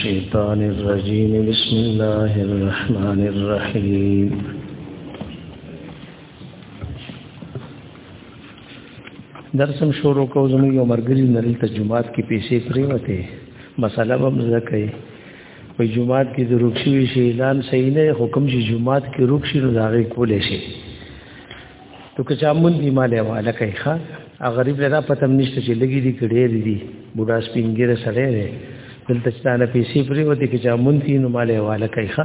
الشيطان الرجيم بسم الله الرحمن الرحيم درسم شروع کو زموږ یو مرګري نړۍ ته جمعات کې پیسې پریوته مسله به مزکه په جمعات کې د رخصوي شي اعلان صحیح نه حکم چې جمعات کې رخصي نه داغه کولې شي نو که چا مونږ دی مال حواله کوي ښا غریب لدا پتم نشته چې لګي دي کډې دي بوډا سپینګیر سره دی دلته چې نه پیسې پرې وته کې چا مونږ دی نو مال حواله کوي ښا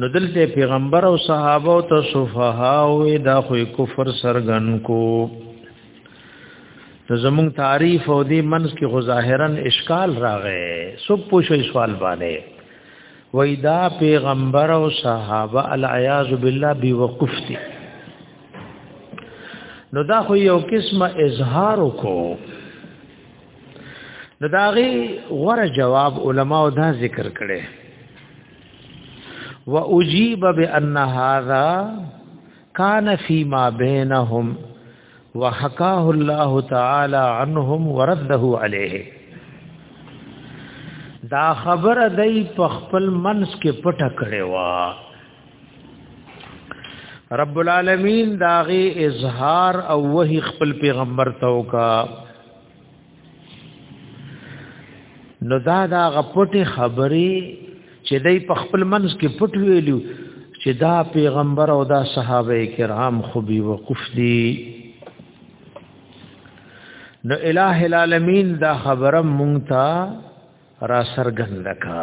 نو دلته پیغمبر او صحابه او ته صفها او دا خو کفر سرغن کو نو زمون تعریف او دی منس کې خو ظاهرا اشکال راغې سب پوښي سوال باندې وای دا پیغمبر او صحابه العیاذ بالله بی وقف دي نو دا خو یو قسمه اظهار کو نو داغي غره جواب علما او دا ذکر کړي و اجيب بان هذا كان فيما بينهم وحكاه الله تعالى عنهم ورده عليه دا خبر دای په خپل منس کې پټه کړي وا رب العالمین داغه اظهار او وحی خپل پیغمبر ته وکړه نو دا دا غپټي خبري چې دای په خپل منځ کې پټ ویلو چې دا پیغمبر او دا صحابه کرام خو بي وقوف دي نو الٰه العالمین دا خبره مونږ ته را سرګند کا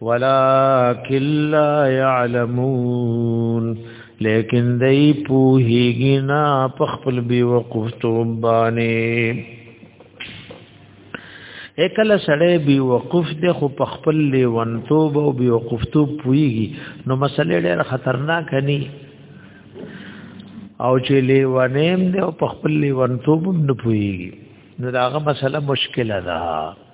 ولكن لا يعلمون لیکن دای پوهیږي نه په خپل بي وقوف توبانه اکل سړی بي وقوف د خو په خپل لیون توب او بي وقوف توب پوهیږي نو مسلې ډېر خطرناک ني او چې لیونیم د په خپل لیون توب نه پوهیږي نو داغه مسله مشکله ده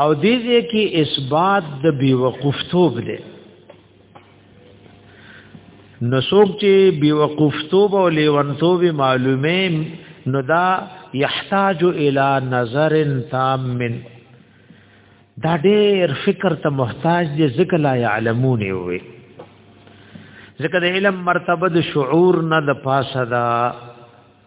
او دې دې کې اثبات د بیوقفتوب دی نو څوک چې بیوقفتوب او لیونتوب معلومه نو دا یحتاج الی نظر تام من دا ډېر فکر ته محتاج دی ذکر لا يعلمون وي ذکر د علم مرتبه د شعور نه د پاسه ده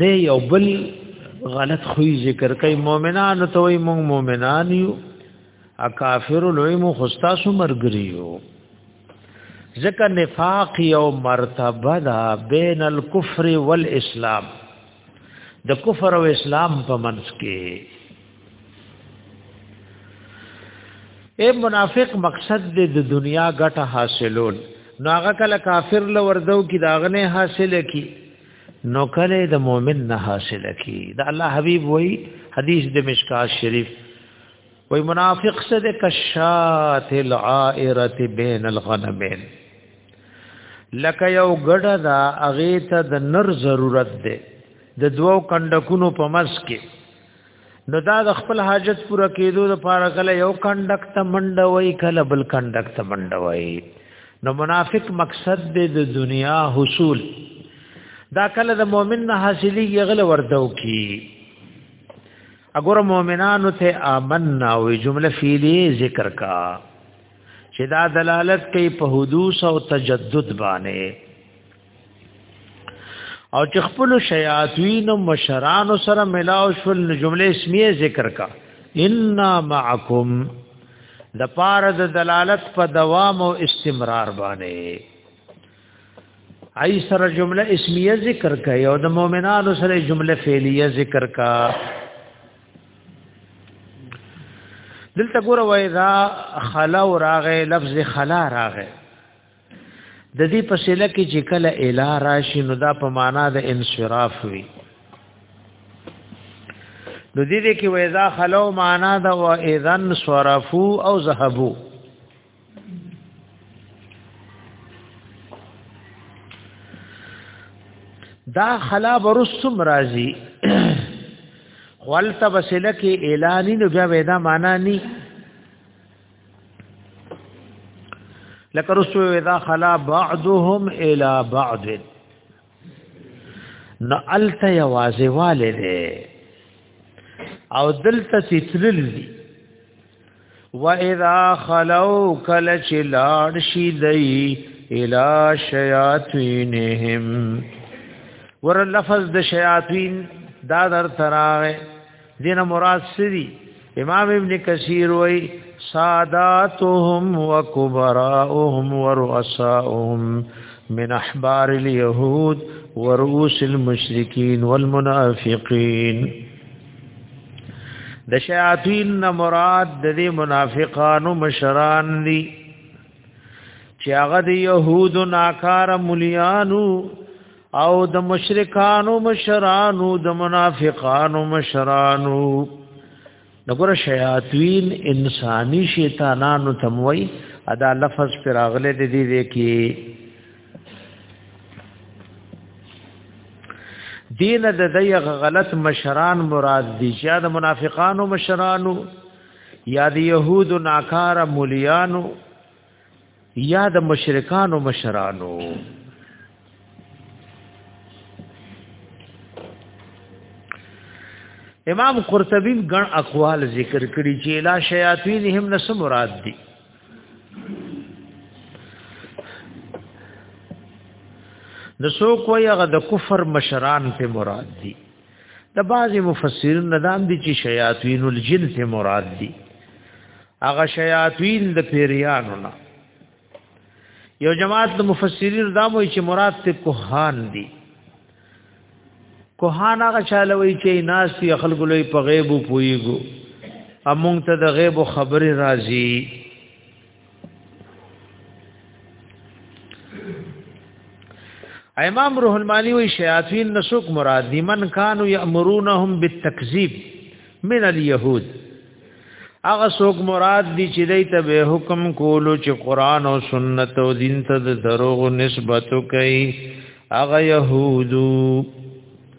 د یو بل غلط خوې ذکر کوي مؤمنان ته وي مونږ مؤمنان یو ا کافر لوی مو خوستا سو مرګري یو ځکه نفاق یو مرتبه ده بین الکفر والاسلام د کفر او اسلام په منځ کې اے منافق مقصد دې د دنیا ګټه حاصلول نو هغه کله کافر لوردو کې داغنه حاصله کی نو کله د مؤمن نه حاصل کی د الله حبیب وای حدیث د مشکات شریف وای منافق څه د کشات العائره بین الغنمین لکه یو ګډه دا اغه ته د نر ضرورت ده د دوو کندکونو په مس کې نو دا د خپل حاجت پوره کېدو لپاره کله یو کنډک ته منډه وای کله بل کنډک ته منډه وای نو منافق مقصد دې د دنیا حصول دا کله د مؤمن نه حاصلې یغله وردو کی اګور مؤمنانو ته آمنا وې جمله فعلی ذکر کا چې دا دلالت کوي په حدوث او تجدد باندې او چې خپل شیاطین او مشران سره ملاو شول نو جمله اسمیه ذکر کا ان معکم د پاره د دلالت په دوام او استمرار باندې ای سره جمله اسمیه ذکر کا او د مؤمنانو سره جمله فعلیه ذکر کا دلته ګوره وای دا خلا راغې لفظ خلا راغې د دې په سله کې چې کله اله راشي نو دا په معنا د انصراف وي نو دې دې کې وېزا خلو معنا دا و اذن صرفو او ذهبو دا خلا برسم راضي خپل تبسله کې اعلان نو بیا وېدا معنا نه لکه رسو اذا خلا بعضهم الى بعض نو الته یوازې والي دي او دلته تتلل دي واذا خلو کل چلاړ شي دی الى شیاطینهم ور لفظ د شیاطین دا در تراغه دینه مراد سری امام ابن کثیر وای ساداتهم وکبراءهم ورؤساءهم من احبار اليهود ورؤوس المشرکین والمنافقین د شیاطین نه مراد د دې منافقانو مشران دي چې هغه د يهودو ناکاره مليانو او د مشرکانو مشرانو د منافقانو مشرانو دغه شیاطین انساني شیطانانو تموي ادا لفظ پر اغله د دې دی کې دین د دغه غلط مشران مراد دي چې د منافقانو مشرانو یا د يهودو ناکاره مليانو یا د مشرکانو مشرانو امام قرطبی ګڼ اقوال ذکر کړي چې لا شیاطین هم نس مراد دي د سو کوی هغه د کفر مشران په مراد دي د بعض مفسرین ندام دي چې شیاطین الجن ته مراد دي هغه شیاطین د پیریانو نه یو جماعت د مفسرین دا وایي چې مراد ته کوهان دي کوهان هغه چاله وایي چې ناس یې خلق لوی په غیب پویګو امونږ ته د غیب خبره راځي امام روح المانی وی شیاطین نسوک مراد دی من کانو یامرونهم بالتکذیب من اليهود هغه سوک مراد دی چې دای ته به حکم کولو چې قران او سنت او دین ته د دروغ نسبت کوي هغه يهودو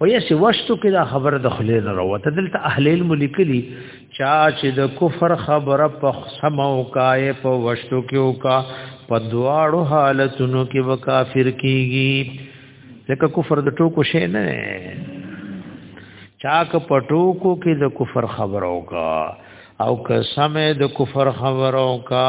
او یې سوشتو کې دا خبره د خلې نه راوته دلته اهل علم لیکلي چا چې د کفر خبره په سمو کای په وشتو کې وکا په دواړو حالتونو کې وکافر کیږي ځکه کفر د ټوکو شی نه چا که په ټوکو کې د کفر خبره وکا او که سمې د کفر خبره وکا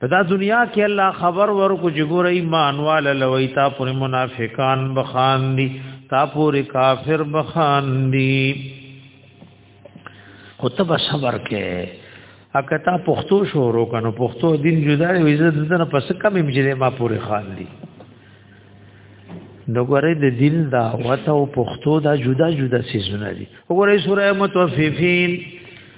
دا دنیا کې الله خبر ورکو چې ګور ایمان والا لوي تا پر منافقان بخان دي تا پر کافر بخان دي خو ته به صبر کې اګه تا پښتو شروع کنو پښتو دین جدا وي عزت دنه پس کم امجله ما پورې خان دي نو ګورې د دین دا وته او پښتو دا جدا جدا سيزونه دي وګورې سوره متوففین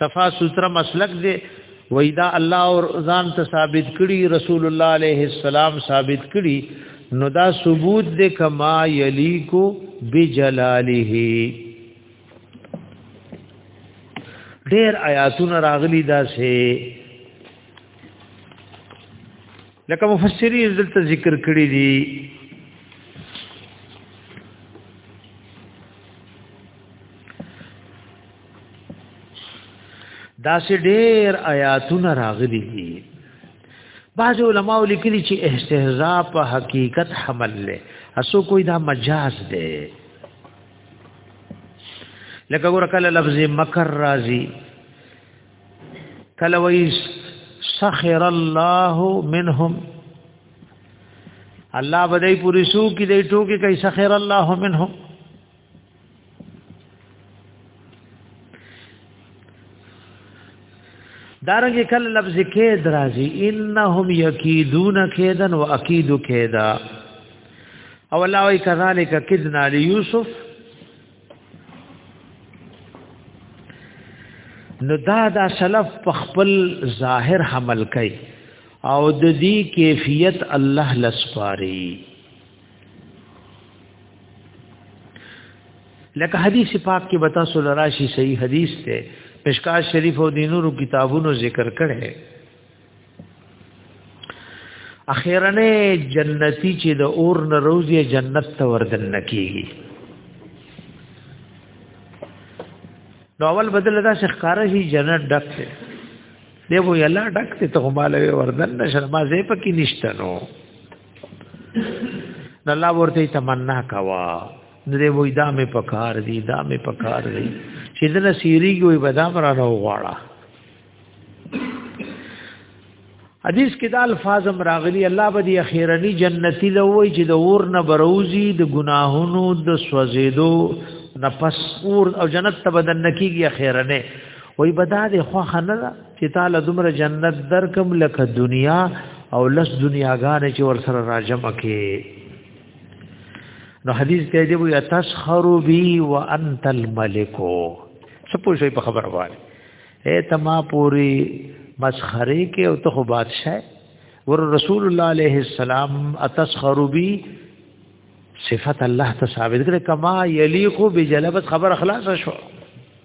صفا سوتره مسلک دی وېدا الله او ځان ته ثابت کړي رسول الله عليه السلام ثابت کړي نو دا ثبوت دی کما یلیکو بجلاله ډېر آیاتونه راغلي دا سه لکه مفسرین دلته ذکر کړی دي دا سه ډیر آیاتونه راغلي دي بعض علماء لیکلي چې استهزاء په حقیقت حمل له اسو کوئی دا مجاز دی لکه ګور کله لفظ مکر راځي کله وایي سخر الله منهم الله بدای پوری سو کی دی ټوکی کای سخر الله منهم دارنګ کله لفظ کې درازي انهم یکیدون کیدن واکید کیدا او الله وی کذالک کذنا لیوسف نو دا دا سلف په خپل ظاهر حمل کوي او د دې کیفیت الله لسپاري لکه حدیث پاک کې بتا سول راشي صحیح حدیث ته مشکات شریف او دینورو کتابونو ذکر کړي اخیرنه جنتی چې د اور نه روزي جنت ته وردن نکېږي نو اول بدل دا شخکاره شي جنت ډک دی دی وو یلا ډک ته ته مالوي وردن نشه ما زه پکې نشته نو نه الله ورته تمنا کوا نو دې وې دا مې پکار دی دا مې پکار دی چې دنه سیریږي بدام را نه وغواړه حدیث کې د الفاظ راغلي الله به دې اخیرنی جنتی لوي چې د اور نه بروزي د ګناهونو د سوزیدو نفس اور او جنت ته بدن کیږي اخیرنه وای بدا دې خو خنه چې تعالی دمر جنت درکم لکه دنیا او لس دنیاګان چې ور سره راجم کې نو حدیث ته دی وي تسخر بي وانت الملك سپو شي په خبر وای اے تما پوری مسخره کې او ته بادشاہ ور رسول الله عليه السلام اتسخر بي صفات الله ته ثابت کړه کما یلیق بجلبت خبر اخلاص شو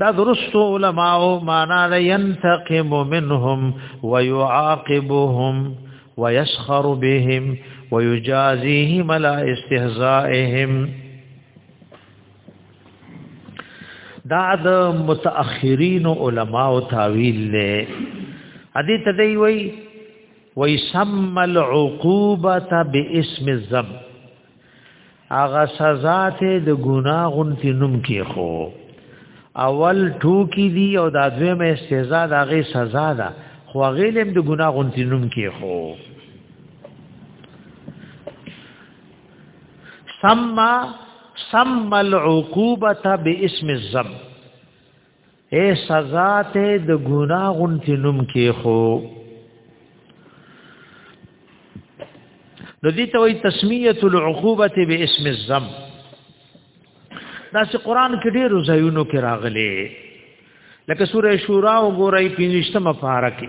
دا درست علماء معنا لا ينتقم منهم ويعاقبهم ويسخر بهم ويجازيهم على استهزائهم دا د متأخرین علماء تاویل له حدیث دی وی وی سم العقوبه باسم الذنب هغه سزا ته د ګناه غونتی نوم کې خو اول ټوکی دی او دا دویمه سزا د هغه سزا ده خو هغه لم د ګناه غونتی نوم کې خو سما سما العقوبه باسم الذنب اے سزا ته د ګنا غونتی نوم کې خو نو دي ته وي تسمیه العقوبه باسم الذنب دا چې قران کې ډېر زایونو کې راغلي لکه سوره شورا وګورئ 15مه پارا کې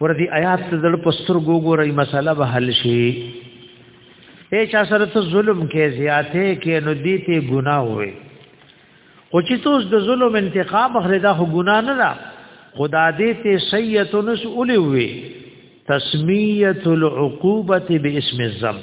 ورته آیات ته دل پستر ګوګورې مسله به حل شي اے چا سره ته ظلم کې زیاته کې نو دې ته ګناه وې خو چې توس د ظلم انتقام اخلي دا خو ګناه نه ده خدا دې ته سیئت نس اولې وې تسمیه العقوبه باسم الذنب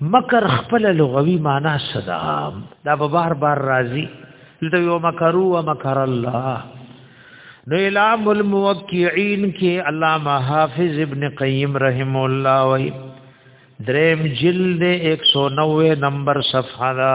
مکر خپل لغوي معنا صدا دا به بار بار راځي دلته یو مکرو و مکر الله نو الام الموقعين کې علامه حافظ ابن قیم رحم الله وی دریم جلد 190 نمبر صفحه دا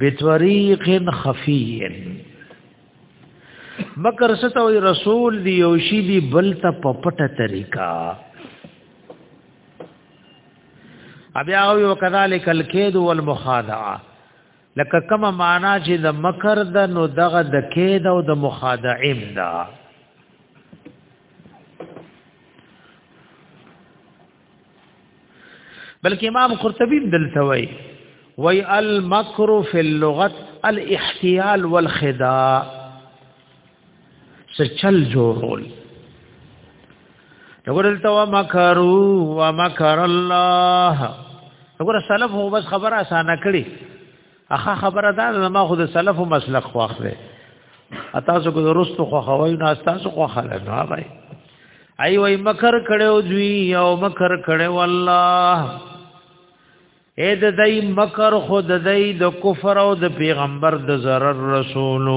بطریق خفی مکر ستوي رسول دی او شی دی بل ته په پټه طریقہ بیا او کذالک الکید والمخادعه لکه کما معنا چې د مکر د نو دغه د کید او د مخادعه دا بلکې امام قرطبي دلته وایي وی المکر فی اللغت الاحتیال والخداع سچل جوړول وګورل تو مکرو و مکر الله وګور سلف هو بس خبره اسانه کړي اخه خبره ده نه ما خو د سلف مسلک خواخره تاسو کو درست خو خوای نه تاسو خو خره نه وای ای وای مکر کړو دوی او مکر کړو الله اې د دای مکر خود دای د کفر او د پیغمبر د zarar رسولو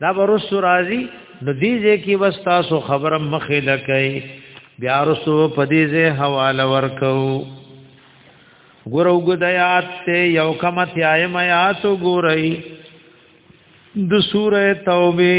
دا ورس راضی نو دې ځکه وستا سو خبره مخې لکای بیا رسو پدې زه حواله ورکو ګورو ګدایات ته یو کمت یایم یات ګورئ د سوره توبه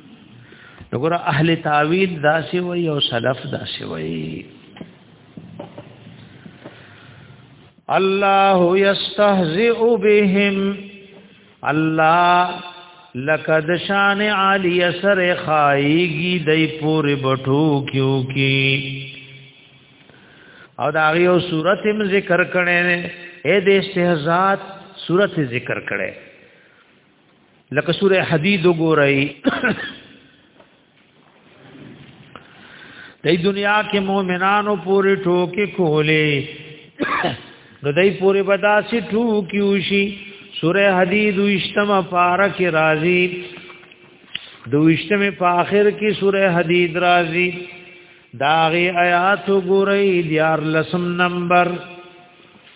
وګوره اهل تعویل داسې وي او سلف داسې وي الله یستهزئ بهم الله لقد شان علی سر خایگی دای پور بټو کیو کی او دا یو صورت هم ذکر کړي نه اے د استهزاء صورت ذکر کړي لکه سوره حدید وګورئ دای دنیا کې مؤمنانو پورې ټوکې کولې نو دای پورې بداسي ټوکی وشي سوره حدید وشتم پارک راضی دوشتم په اخر کې سوره حدید راضی داغه آیات ګورئ دیار لسم نمبر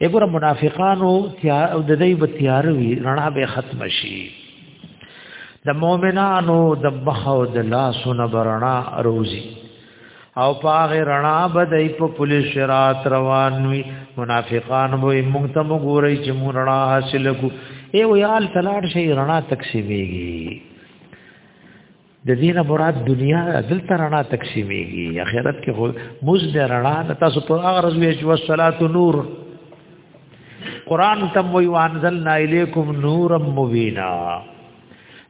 وګوره منافقانو او د دې په تیار وی رڼا به ختم شي د مؤمنانو د مخ او د لاسونو برنا روزي او پاغه رڼا به د په پولیس شرات روان وي منافقان به مونږ ته وګوري چې مونږ رڼا حاصل کو ای ویال تلاړ شي رڼا تقسیمېږي د دینه مراد دنیا دلته رڼا تقسیمېږي اخرت کې خو موږ د رڼا د تاسو په هغه ورځ وی چې والصلات نور قران تم وی وانزلنا الیکم نورا مبینا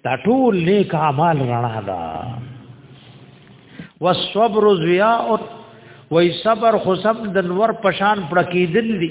دا ټول نیک اعمال رڼا ده والصبر ضیاء وی صبر خو سب د نور پشان پړکیدل دي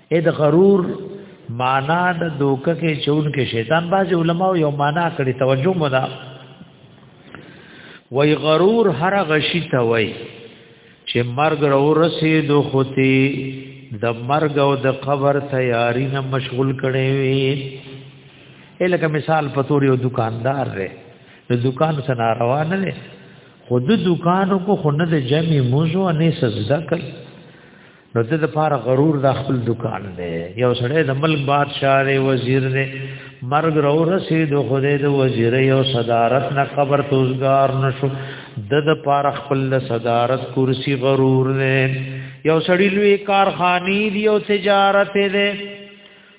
اې د غرور معنا د دوکه کې چون کې شیطان باز علماء یو معنا کړی توجه مو دا وای غرور هر غشي ته وای چې مرګ ورسې دو خوتي د مرګ او د قبر تیاری نه مشغول کړي وي الکه مثال پتوري او دکاندار دی د دکان سره روان دی خود دکانو کو خونه د جمع موضوع نه سجدا کوي نو د لپاره غرور د خپل دکان دی یو سړی د ملک بادشاہ دی وزیر دی مرګ راو رسید خو د وزیر یو صدارت نه خبر توزګار نشو د د لپاره خپل صدارت کرسی غرور دی یو سړی لوی کارخانی دی او تجارت دی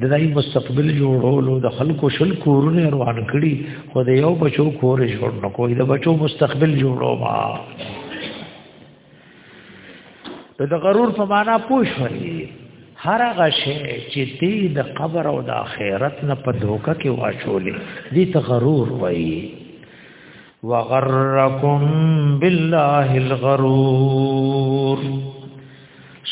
د دای مستقبل جوړولو د خلکو شل کورونه روان کړي خو د یو بچو کور جوړ نه کوي د بچو مستقبل جوړو ما د غرور په معنا پوښ وری هر هغه شی چې دی د قبر او د آخرت نه په دوکه کې واچولې دي ته غرور وایي وغرکم بالله الغرور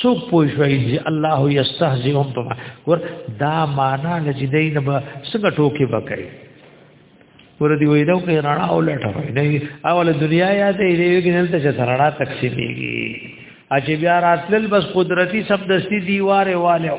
سو پوښوي دي الله یستهزئهم بما ور دا معنا نه چې دین به څنګه ټوکی وکړي ور دي وې دا کوي رانا اولټه وي نه اول دنیا یادې دی وګنل ته چې رانا تقسیمېږي اچې بیا راتل بس قدرتی سب دستی دیواره والو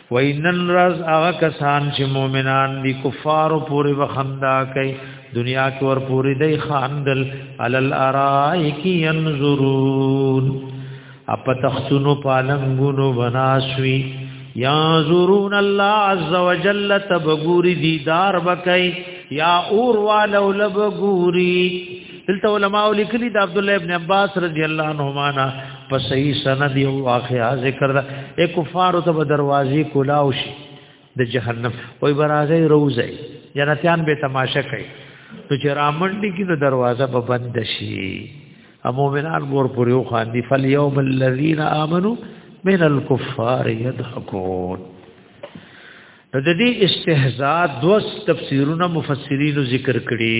وینن راز هغه کسان چې مؤمنان دي کفارو پورې وخندا کوي دنیا کې ور پورې دی خاندل علل ارائک ينظرون اپ تختونو پالنګونو بناسوي ينظرون الله عز وجل تبغوري دیدار بکای یا اور والو لبغوري دلته علماء لیکلي د عبد الله ابن عباس رضی الله عنهما په صحیح سند یو واقعا ذکر ده اے کفار ته به دروازې کولاو شي د جهنم وای برازه روزه جنتیان به تماشا کوي نو چې رامنډي کې د دروازه به بند شي ا مومنان ګور پورې یو خاندي فل یوم الذین آمنو من الكفار یضحکون نو د دې استهزاء دوه تفسیرونه مفسرینو ذکر کړي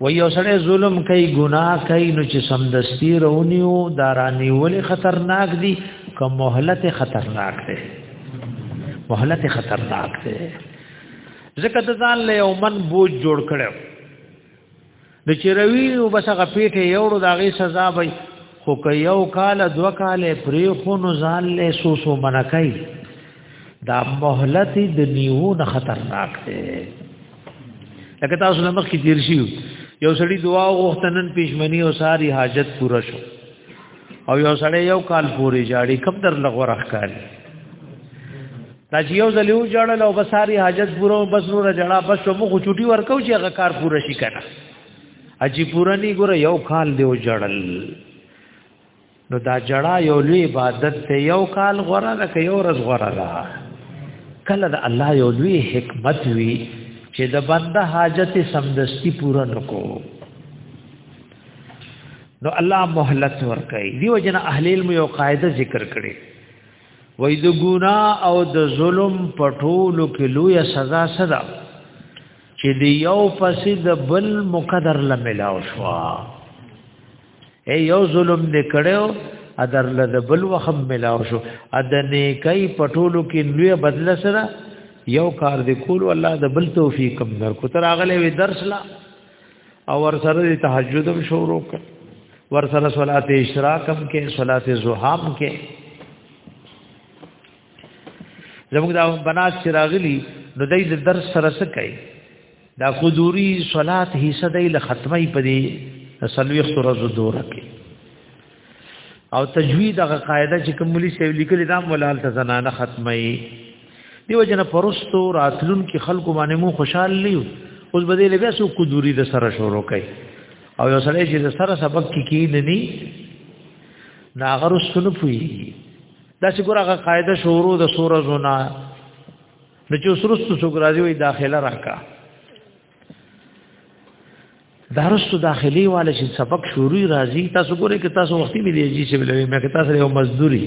و یو سره ظلم کوي ګناه کوي نو چې سمدستی رونیو دارانی ولې خطرناک دي کوم مهلت خطرناک ده مهلت خطرناک ده ځکه د ځان له یو من بوج جوړ کړو د چروي او بس غپیټه یوړو داغي سزا وي خو که یو کال دو کال پرې خو نو ځان له سو سو منکای دا مهلت د نیو نه خطرناک دی لکه تاسو نه مخکې تیر شي یو سړی دعا غوښتنن پښمنی او ساری حاجت پوره شو او یو سړی یو کال پوری جاړي کم در لغور اخکاری دا چې یو ځل یو جړل او بساری حاجت پوره بس نور جړا بس مو خو چټي ورکو چې هغه کار پوره شي کنه اجی پورانی ګره یو کال دیو جړل نو دا جړا یو لوی عبادت ته یو کال غره ده که یو ورځ غره ده کله د الله یو لوی حکمت وی چې د بنده حاجت سمدستی پورا نکو نو الله مهلت ورکړي دیو جن اهل علم یو قاعده ذکر کړي وای د ګنا او د ظلم پټولو کې لوی سزا صدا چې دی یو پسې د بل مقدر لملاو شو اے یو ظلم دې کړو ادر له د بل وخم ملاو شو ادنه کای پټولو کې لوی بدل سره یو کار دې کول الله د بل توفیق کم در کو تر اغله وی درس لا او ور سره د تهجد هم شروع کړ ور سره صلات اشراق هم کې صلات زوحام کې زموږ دا بنات چې راغلي نو دای د درس سره څه کوي دا حضوري صلات حصہ دی له ختمه په دې سلوي خرز دور کې او تجوید هغه قاعده چې کوم ملي سیو لیکل دا مولال ته زنانه ختمه دیو جن پرستو راتلون کې خلکو باندې مو خوشحال لیو اوس به دې لګا سو قدوري د سره شروع کړي او یو سره چې د سره سبق کې کې نه ني ناغرو سن پوي دا چې ګورغه قاعده شروع د سوره زنا د چې سرستو څوک راځي وي داخله راکا دارستو داخلي والے چې سبق شروع راځي تاسو ګورئ کې تاسو وختي ملي جی چې بلوي مې کې تاسو یو مزدوري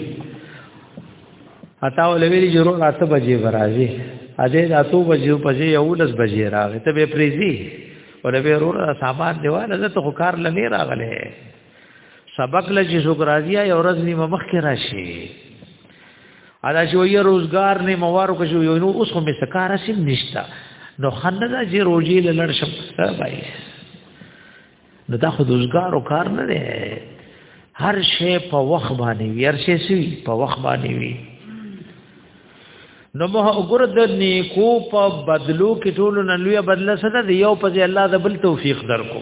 اتا ولوي چې ورو راته بجې راځي ا دې راتو بجې په دې یو لس بجې راغی ته به پریزي ولوي ورو را سامان دیواله زه ته کار لنی راغله سبق لږه شکرازیا یو ورځ نیمه مخ کې راشي ادا چې وی روزګار نه موارو کې یو نو اوس هم سکار سیم نشتا نو خنده دا چې روزي لړ شم بای نو دا خو روزګار او کار نه دی هر شی په وخت باندې وی هر شی سی په وخت باندې وی نو مه وګور د نیکو په بدلو کې ټول نه لوی بدله سره دی یو په الله د بل توفیق درکو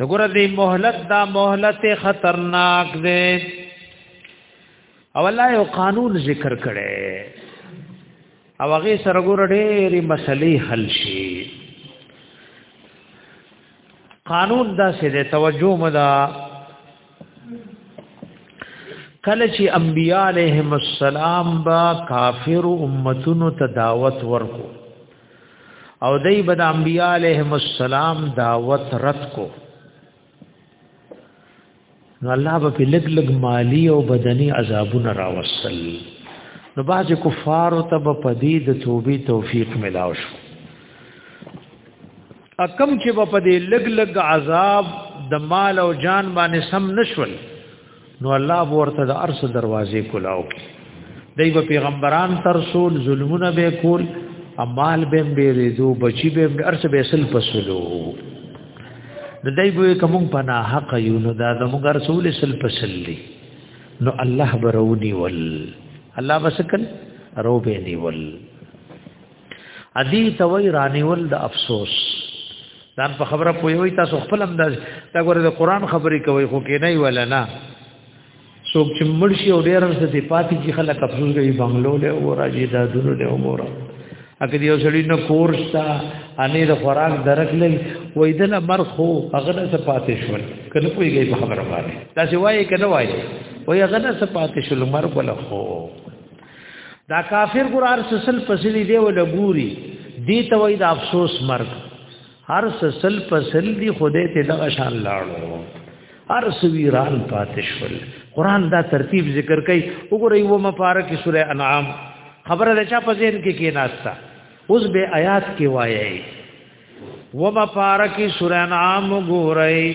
نګور دی مهلت دا مهلت خطرناک دی او الله یو قانون ذکر کړي او هغه سره ګور ډېری مسلې حل شي قانون دا سه توجه مدا کله چې انبیاء علیهم السلام با کافر امتونو ته دعوت ورکو او دای بد انبیاء علیهم السلام دعوت رد کو نو الله به په لګ لګ مالی او بدني عذابونه راوصل نو باز کفار ته په پدی د توبې توفیق ملاو شو اکم چې په دې لګ لګ عذاب د مال او جان باندې سم نشول نو الله ورته د ارس دروازې کولاو دی په پیغمبران تر رسول ظلمونه به کول امال به ډېرې دو بچي به ارس به سل پسلو د دای بو کوم پناه حق یو نو دا د موږ رسول سل پسل دی نو الله برونی ول الله بسکل روبه نیول ادي توي رانیول د افسوس ځان په خبره پوي تاسو خپل هم د تا ګوره د قران خبرې کوي خو کې نه ولا نه څوک چې مرشي او ډیر هم ستې پاتې چې خلک افسوس کوي بنگلو له او راځي دا دونو له امور اګه یو سړی نو کورس تا انې د خوراک درک لې وې د لمر خو هغه نه پاتې شول کله پويږي په خبره باندې دا چې وایي کنه وایي وې هغه نه پاتې شول مر بل خو دا کافر ګور هر سسل پسلی دی ول ګوري دی ته وای د افسوس مرګ هر سسل پسل دی خوده ته د شان لاړو هر سویران پاتې شول قران دا ترتیب ذکر کوي وګورئ و مبارک سوره انعام خبره ده چا په ذهن کې کې ناشتا اوس به آیات کې وایي و مبارک سوره انعام وګورئ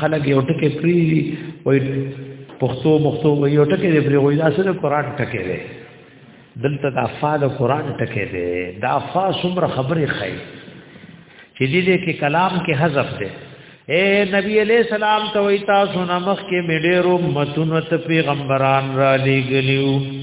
خلک یو ټکی پری وای پښتو مختو وای یو ټکی دی پری وای دا سره قران ټکی دی دلته د افاد قران ټکی دی دا افا څومره خبره خای چې دې دې کې کلام کې حذف دی اے نبی علیہ السلام ته وای تاسو نمخ کې مډېرو متونت پیغمبران را لېګلیو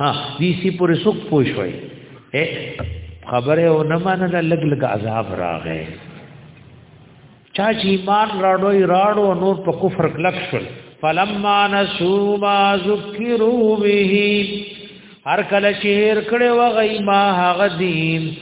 ها دې سي پورې سوق پوښوي خبره او نه منل لګ لګ عذاب راغې چا چې ایمان راړوي راړو نور په کفر کلک شول فلما نسو ما ذکروا به هر کله شهر کړي وغي ما هغه دین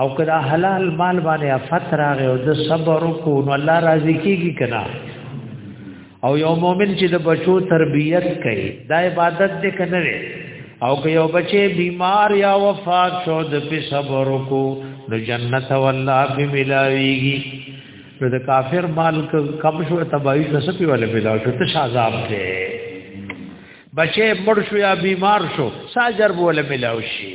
او کدا حلال مال باندې افت راغی او د صبر کو نو الله راضی کیږي کنا او یو مؤمن چې د بچو تربیت کوي دا عبادت دې کنه او که یو بچي بیمار یا وفات شو د په صبر کو نو جنت والله به ملاويږي نو د کافر مال کم شو تباہی کس په ول ملاو شو ته شاذاب دی بچي مړ شو یا بیمار شو ساجر بوله ملاو شي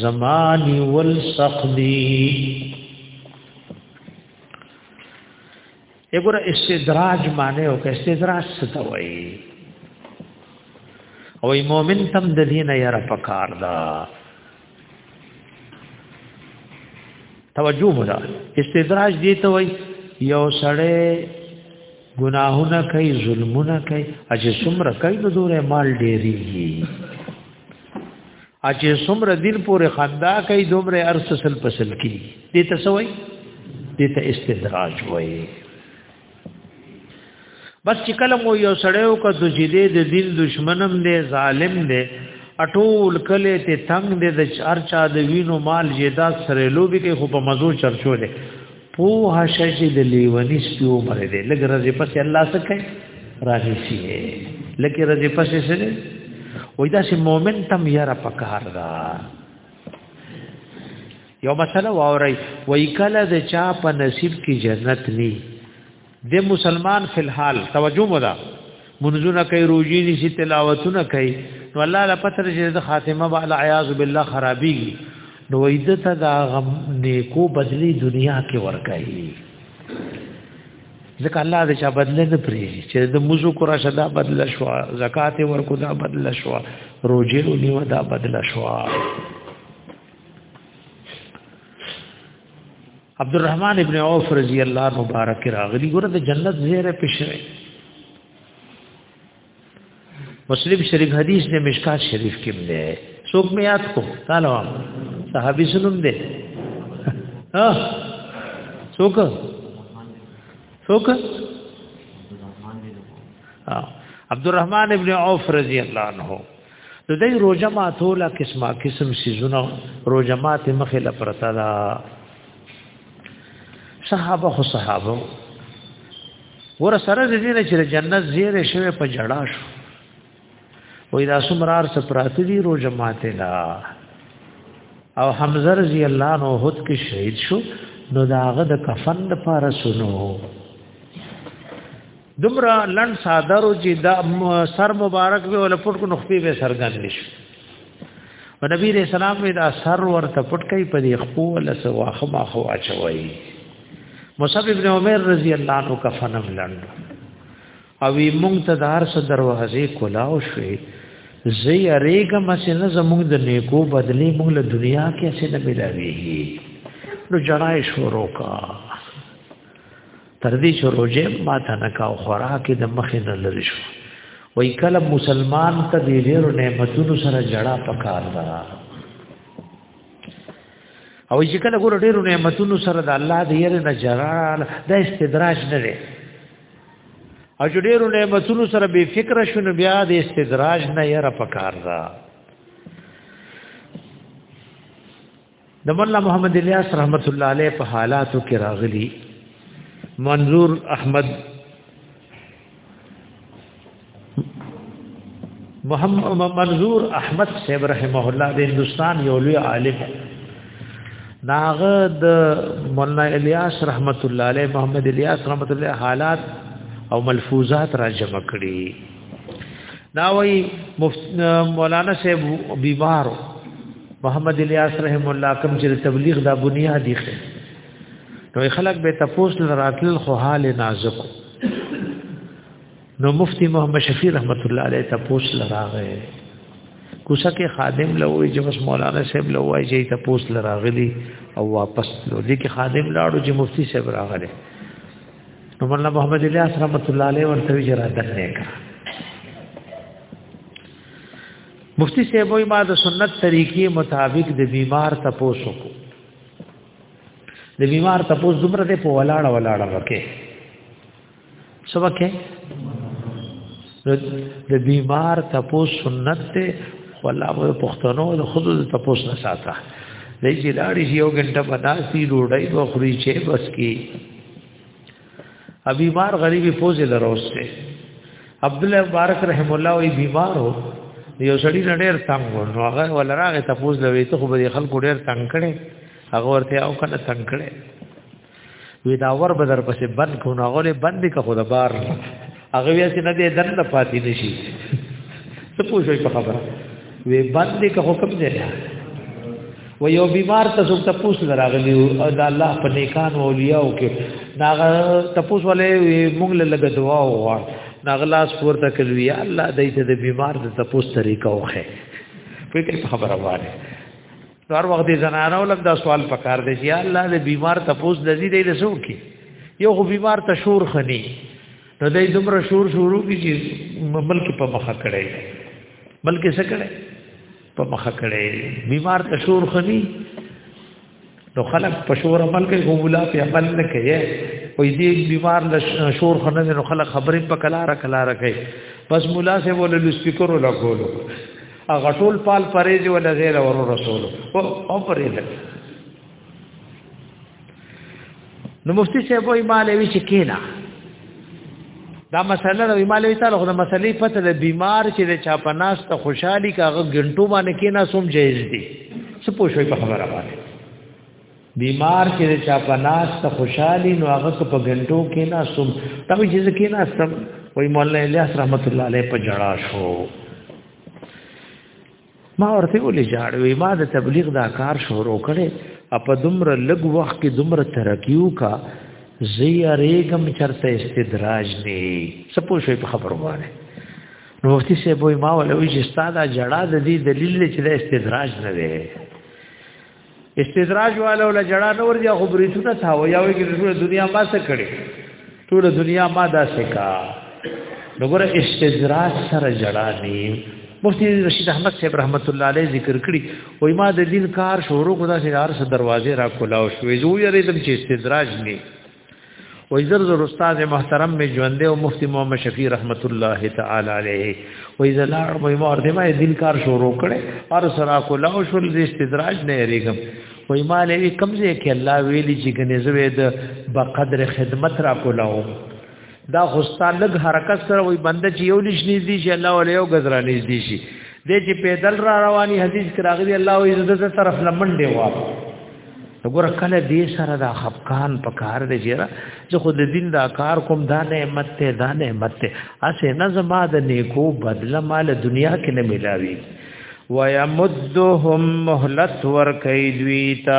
زمانی ول سقدی یګور استدراج معنی او که استدراج څه ته وایي او مؤمن تم د دین یې را پکار دا توجه ولا استدراج دی ته وای یو سړی گناهونه کوي ظلمونه کوي اجه څومره کوي نو دوره مال ډیریږي اچې څومره دل پورې خندا کوي دومره ارس سل پسل کی دې ته سوي دې ته استدراج وایي بس چې کله مو یو سړیو کا د جدې د دین دشمنم دی ظالم دی اټول کله ته تنگ دی د چار چا د وینو مال جدا سره لوبي کې خو په مزو چرچو دی پوه شې چې د لیونی سپیو مر دې لګ رزي پسې الله څه کوي راځي شي لکه رزي پسې څه دې وای دا چې مؤمن تم یاره پکار دا یو مسله واوري وای کله د چا په نصیب کې جنت ني د مسلمان فی الحال توجه مدا منځونه کوي روزي نشي تلاوتونه کوي نو الله لا پتر چې د خاتمه با العیاذ بالله خرابي نو ایدته دا غم نیکو بدلی دنیا کې ورکایي ځکه الله دې چا بدل نه پری چې د موزو کرا شدا بدل شو زکات ورکو دا بدل شو روزي ونیو دا بدل شو عبدالرحمن ابن عوف رضی الله عنه مبارک راغلی ګره د جنت زیره پښره مسلم شریف حدیث نے مشکات شریف کې مله څوک مې یاد کو تعالی صحابي سنوم دې ها څوک څوک عبدالرحمن ابن عوف رضی الله عنه نو دای روزه ما توله قسمه قسم سيزونه روزه ما ته مخه لپرتا دا صحابه خو صحابه ور سره دې نه چې جنت زیره شوه په جړا شو وې دا سمرار سپرات دي روزه ما ته لا او حمزه رضی الله عنه هوت کې شهید شو نو داغه د کفن لپاره سنو دمرا لن صادرو چې د سر مبارک به ول پټ کو نخپې به سرګان نشو نبی رسول الله می دا سر ورته پټ کوي په دې خپو له سواخه ما خو اچوي مصعب ابن عمر رضی الله عنه کفنم لند او وی مونږ ته دار سره دروازه کولاو شوې زی اریګه مسنه زمونږ د نیکو بدلی مونږ له دنیا کې څه نه ملاويږي نو جړای شروع کا تر دې چې روزه ما ته نه کاو خوراک د مخې نه لری شو وای کله مسلمان ته دې ډېر نعمتونو سره جړه پکار دا او چې کله ګور ډېر نعمتونو سره د الله دې یې نه جړه د استدراج نه لري او چې ډېر نعمتونو سره بے فکر شون بیا د استدراج نه یې را پکار دا د مولا محمد الیاس رحمت الله علیه په حالاتو کې راغلي منظور احمد محمد منظور احمد صاحب رحمه الله د هندستان یو لوی عالم ناغه د مولانا الیاس رحمت الله علیه محمد الیاس رحمت الله حالات او ملفوظات را جمع کړي دا وی مولانا صاحب بیمارو محمد الیاس رحم الله کوم چې تبلیغ دا بنیاد دی نو خلک به تپوس لراتل خو حال نازک نو مفتی محمد شفیع رحمت الله علیه تپوس لراغه کوڅه کې خادم لوي چې بس مولانا صاحب لوي چې تپوس لراغلی او واپس لو دي کې خادم لاړو چې مفتی صاحب راغله نو مولانا محمد الیاس رحمت الله علیه ورته وی جرا دنه کا مفتی صاحب وی ما د سنت طریقې مطابق د بیمار تپوسو کو د بیمار تپوس دومره ته په ولاړه ولاړه وکې سبکه د بیمار تپوس سنت ته والله په پښتنو د خود د تپوس نه ساته دې چې لاړې یو غنټه پداسي ډوډۍ بخوري چې بس کې ابي مار غريبي فوز لروسته عبد الله مبارک رحم الله وی بیمارو یو سړی نړیر تنگ نو هغه ولراغه تفوز لوي ته خو به خلکو ډیر تنگ کړي هغه ورته او کنه تنگ کړي وی دا ور بدر پسې بند کو نو غره بند کا خود بار هغه وی چې نه دې دن نه پاتې نشي څه پوښوي په خبره وی باندې که حکم دی و یو بیمار ته څوک تپوس لراغلی او د الله په نیکان او اولیاء کې ناغه تپوس ولې موږ له لګ دعا وغواړ ناغه لاس پورته کړی الله دې ته د بیمار د تپوس طریقه وخه فکر خبره واره هر وخت دې زنانو لم دا سوال پکار دی یا الله دې بیمار تپوس لذي دې لسو کی یو خو بیمار ته شور خني نو دې دومره شور شروع کی چې ملک په مخه کړي ملک څه کړي په مخه کړي بیمار ته شور خني نو خلق په شور عمل کوي غولا په عمل نه کوي وې دې بیمار له شور خنه نو خلق خبرې په کلاره کلاره کوي بس مولا سے بوله لسپیکر ولا کولو هغه ټول پال پرېز ولا زیر ور رسول او پرېز نو مفتی صاحب وای مالوی چې کینا دا مسله د مالوی تعالی خو د مسلې پته د بیمار چې د چاپناس ته خوشحالي کاغه غنټو باندې کینا سوم جایز دي څه پوښوي په خبره باندې بیمار چې چا په ناس ته خوشحالي نو هغه په غنټو کې ناسم تم چې ځکه ناسم وای مولا الیاس رحمت الله علیه په جړا شو ما ورته ولې جاړ وی ما د تبلیغ دا کار شروع کړي اپ دمر لګ وخت کې دمر ترکیو کا زی ریګم چرته استدراج دی سپو شوی په خبرو باندې نو وختي سه بوې ما ولې وی چې ستاده جړا د دې دلیل چې د استدراج نه دی استدراج والو له جړه نور دی خو بریتونه تا و یاوي کې ټول دنیا ما څه کړي ټول دنیا ما دا سکا وګوره استدراج سره جړه دی مفتی رشید احمد صاحب رحمت الله علیه ذکر کړی وای ما د دین کار شروع کو دا سره دروازه را کولاو شوې زو یې دم چې استدراج نه و ایزر زر استاد محترم می ژوند او مفتی محمد شفیع رحمت الله تعالی علیه و ایزر لار مې مور دې ما دین کار شروع کړي پر سرا کو لا او شل استدراج نه ریګم و ایمال وی کمزه کې الله ویلی چې کنيزوی د بقدر خدمت را کولاو دا خوستا لګ حرکت سره وي بنده چې یو لښ نږدې شي الله ولې یو غزرا نږدې شي دې چې پیدل را رواني حدیث کې راغلي الله او عزت ته طرف لمن دی وا وګوره کله دې سره دا خفقان په کار دی چې زه خو د دین دا کار کوم دا نعمت ته دا نعمت ته اسه نه زما د نیکو بدله مال دنیا کې نه ملاوي ويمدهم مهلت ور کوي دوی ته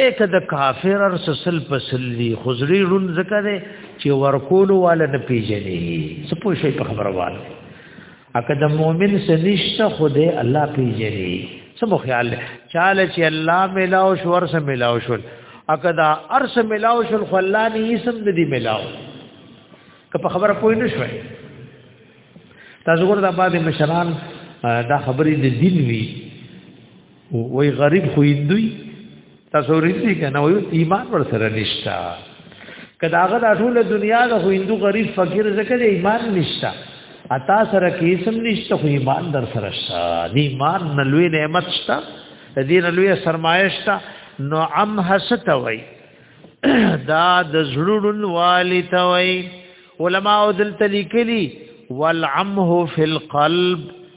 اته د کافر ار سسل پسل دی خزری رون زکه دی چې ورکول والا نه پیژنې سپو شي په خبره واله اکه د مؤمن سنشت خوده الله پیژنې سمو خیال چاله چې الله ملاو شو ورسه ملاو شو اکه دا ارس ملاو شو خو الله نه اسم دې ملاو که په خبره پوه نه شوي تاسو ګور د باندې مشران دا خبرې د دین وی وای غریب خو هندوی تاسو ورته کنه وای ایمان ور سره نشتا کدا هغه د ټول دنیا د هندو غریب فقیر زکه د ایمان نشتا اتا سره کیسم نشته خو ایمان در سره شته د ایمان نلوی نعمت شته د دې نلوی سرمایه شته نو ام حسد وای دا د زړونو والی ته وای علما او دلته لیکلي والعمه فی القلب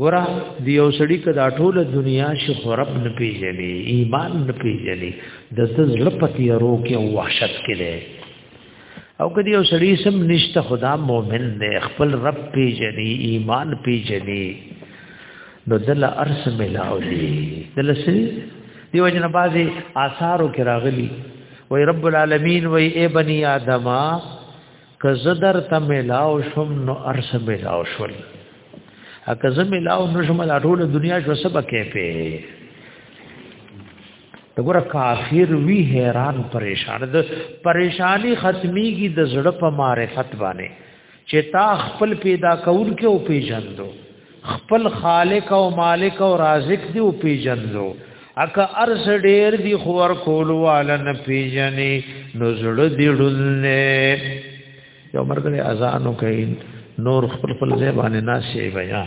ګوره دی یو سړی کدا ټوله دنیا شیخ رب نه پیژني ایمان نه پیژني د زړه پتی ورو کې وحشت کې دی او کدی یو سړی سم نشته خدا مؤمن دی خپل رب پیژني ایمان پیژني نو دل ارس ملاو دی دل سری دی وجنه بازي آثارو کې راغلي وای رب العالمین وای اے بنی آدمه که زدر ته ملاو شم نو ارس ملاو شول اکه زه ملاو نشم د ټول دنیا شو سبا کې په دغه کافر وی حیران پریشان د پریشانی ختمی کی د زړه په معرفت باندې چې تا خپل پیدا کول کې او پیژندو خپل خالق او مالک او رازق دی او پیجنلو اکه ارس ډیر دی خور کول والا نه پیجنې نو زړه دی ډلنه یو مرګله اذان کوي نور خپل خپل ځای باندې ناشې بیا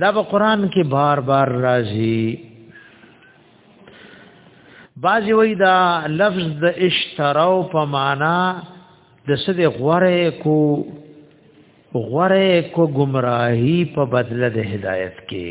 دا په قران کې بار بار راځي بعضی وی دا لفظ د اشتراو په معنا د سد غوره کو غوره کو گمراهی په بدله د هدایت کې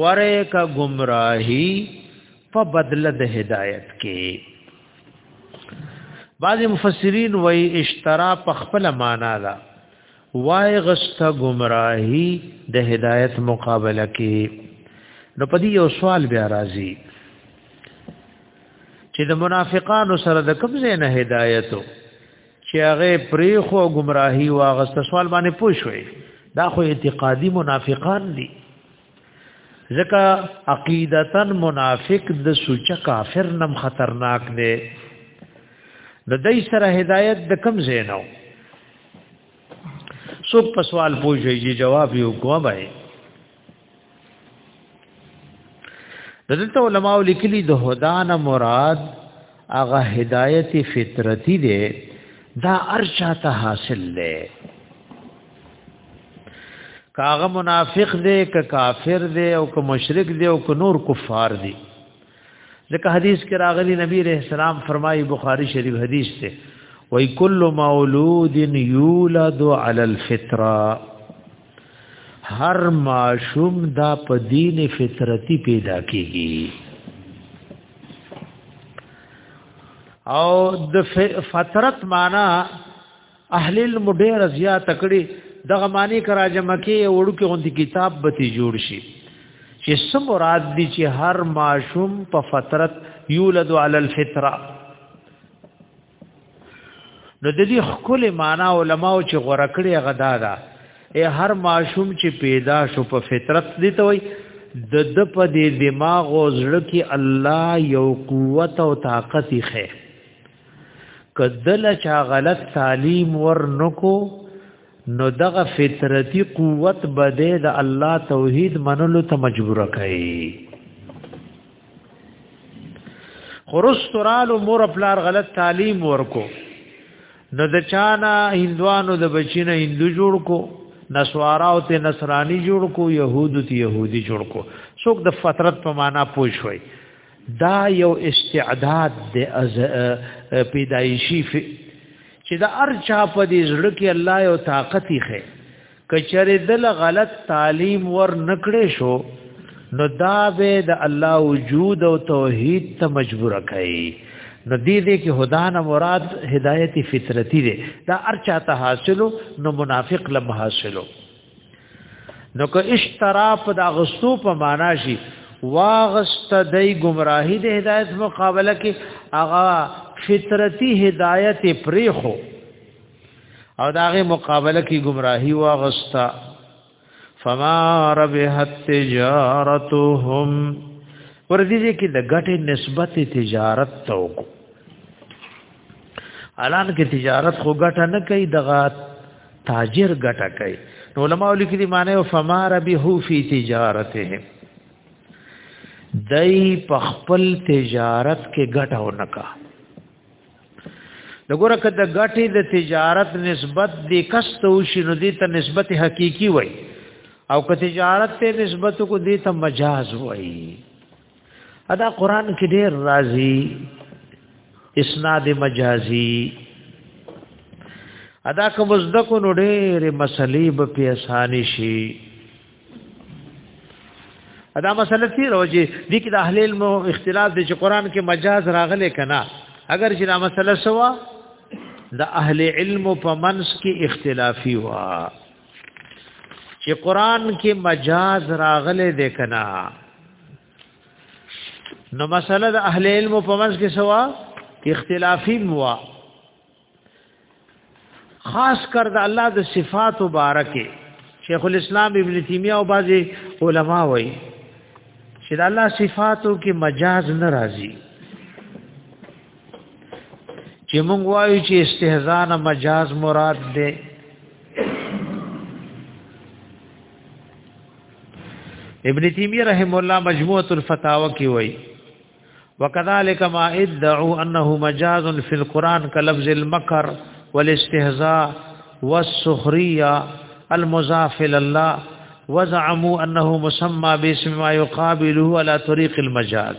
غره کا گمراهی په بدل د هدایت کې بعض مفسرین وای اشترا په خپل معنا ده وای غستا گمراهی د هدایت مقابله کې نو په دې یو سوال بیا راځي چې د منافقانو سره د کوم ځای نه هدایتو چې هغه پرې خو گمراهي واغست سوال باندې پوښوي دا خو اعتقادي منافقان دي ځکه عقیدتا منافق د سوچ کافر نم خطرناک دی د دې سره هدایت د کم زینو څوک په سوال پوښي جواب یو کوه دلته علماء لیکلي د هدان مراد هغه هدایت فطرتی دی دا ارشا ته حاصل دی کاغه منافق دی ک کافر دی او ک مشرک دی او ک نور کفار دی ځکه حدیث کې راغلی نبی رحم السلام فرمایي بخاری شریف حدیث ته وای کل مولود یولد علی الفطره هر ماشوم دا په دین فطرتی پیدا کیږي او د فطرت معنا اهل المډیر زیا تکړی دغه معنی کرا جمع کې وړو کې غوندي کتاب به تی جوړ شي چې سم مراد دي چې هر ماشوم په فطرت یولد علی الفطره نو د دې خپل معنا علماو چې غوړه کړی غدا ده اے هر ماشوم چې پیدا شو په فطرت دي ته وي د د په دې دماغ او زړه کې الله یو قوت او طاقت یې خې کدل چا غلط تعلیم ورنکو نو دغه فطرتي قوت بده د الله توحید منلو ته مجبور کړي خرسترالو مور پلار غلط تعلیم ورکو نو د چانا هندوانو د بچینه هندو جوړ کو نسوارا او ته نصرانی جوړ کو يهودو ته يهودي جوړ کو څوک د فطرت په معنا پوښوي دا یو استعداد د پیدایشي چې د ارچا په دې زړه کې الله یو طاقت یې کچره دل غلط تعلیم ور نکړې شو نو دا به د الله وجود او توحید ته مجبور کړي نو دې دې کې خدا نه مراد هدایت فطرتی دی دا ارچا ته حاصلو نو منافق لم حاصلو نو که اشتراف د غصو په معنا شي واغست دای گمراهی د هدایت مقابله کې هغه فطرتی هدایت پریخو او داغه مقابله کی گمراهی واغستا فما ربحت تجارتهم ورته کې د ګټې نسبت تجارت ته وکړو الان کې تجارت خو ګټه نه کوي دغه تاجر ګټه کوي نو علماء لیکلي معنی او فما ربحو فی تجارتهم دای په خپل تجارت کې ګټه ونکا د ګوره کده غټي د تجارت نسبت د کستو شنو دي ته نسبت حقيقي وای او که تجارت ته نسبت کو دي ته مجاز وای ادا قران کې ډېر راضي اسناد مجازي ادا کوم زده کو نو ډېر مسلې به په اساني شي دا مسله تی روجي دي کې د اهل علم اختلاف دي چې قران کې مجاز راغلي کنا اگر چې دا مسله سوا د اهل علم په منس کې اختلافي وا چې قران کې مجاز راغلي دي کنا نو مسله د اهل علم په منس کې سوا اختلافي موا خاص کر د الله د صفات مبارکه شیخ الاسلام ابن تیمیه او بعضی علما وایي چې د الله صفاتو کې مجاز نه راځي چې موږ وایو چې استهزاء نه مجاز مراد ده ابن تیمیه رحم الله مجموعه الفتاوا کې وایي وكذلك ما ادعوا انه مجاز في القران كلفظ المكر والاستهزاء والسخريه المضاف لله وزعموا انه مسمى باسم ما يقابله على طريق المجاز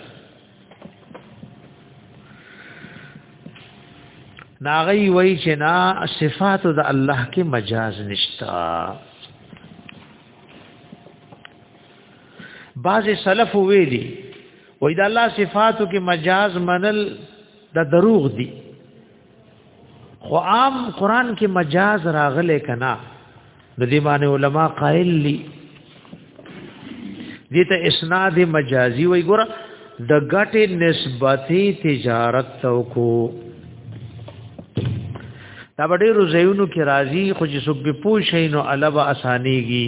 ناغی وی چې نا صفات د الله کې مجاز نشتا بعض سلف ویلي وای دا الله صفاتو کې مجاز منل د دروغ دي خو عام قران کې مجاز راغله کنا د دې باندې علما قائل دي دې ته اسناد مجازي وای ګور د غټه نسبتي تجارت تو کو دا ډېر زیونو کې راضي خو چې سب پوښینو الوه اسانيږي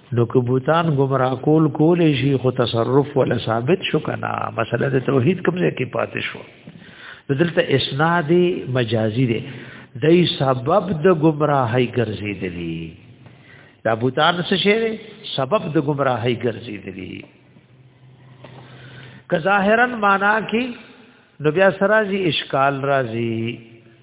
نو که بوتان گمراه کول کولې شي خو تصرف ولا ثابت شو کنه مسله د توحید کوم ځای کې پاتې شو دلته اسناد مجازي دی دای سبب د گمراهی ګرځیدلی دا بوتان څه شي سبب د گمراهی ګرځیدلی که ظاهرا معنا کې نو بیا سره اشکال راځي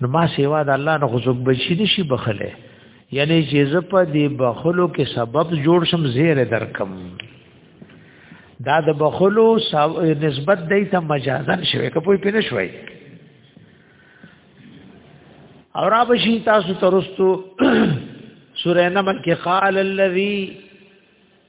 نو ما سیوا د الله نه غوږ بچی نشي بخله یعنی چې زه په دې بخلو کې سبب جوړ شم زیر درکم دا د بخلو نسبت دی ته مجازن شوی که پوی پینه شوی او را بشی تاسو ترستو سورہ نمل کې قال الذی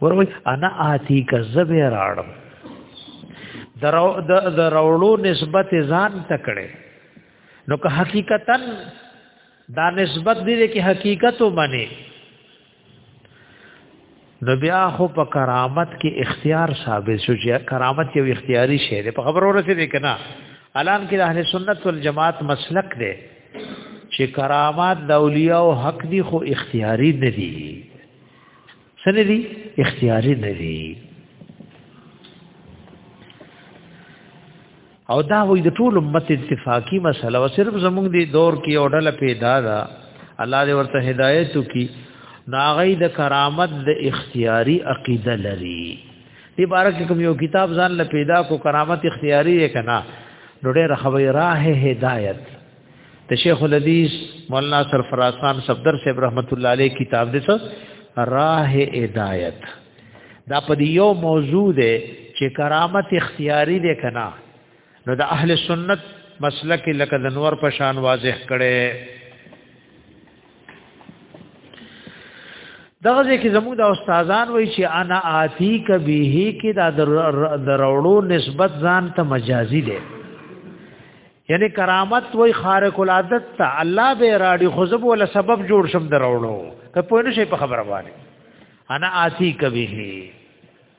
وروي انا آتی کا زبه راړم د راوړو نسبت ځان تکړه نو که حقیقتا دا نسبت دی کې حقیقت ومني نو بیا خو په کرامت کې اختیار ثابت شو چې کرامت یو اختیاري شی دی په خبرو رسې دی کنه الان کې اهل سنت والجماعت مسلک دی چې کرامات د اولیاء او حق دي خو اختیاري نه دي سره دي اختیاري نه دي او دا وې د ټول امت اتفاقی مسله او صرف زموږ دی دور کې اورل پیدا ده الله دې ورته هدایت وکي ناغې د کرامت د اختیاري عقیده لري دی بارک کوم یو کتاب ځان له پیدا کو کرامت اختیاری یې کنا نو ډېر خوي راه هدایت د شیخ الحدیث مولانا سرفراسان صفدر صاحب رحمت الله علیه کتاب دې څه راه هدایت دا په یو موضوع دی چې کرامت اختیاری دی کنا نو د اهل سنت مسلک لکه د نور په شان واضح کړي دغه ځکه زموږ د استادان وایي چې انا آتی کبیه کې دا د روړو نسبت ځان ته مجازي دی یعنی کرامت وای خارق العادت ته الله به راډي خزب ول سبب جوړ شم دروړو ته پوه نشي په خبره باندې انا آتی کبیه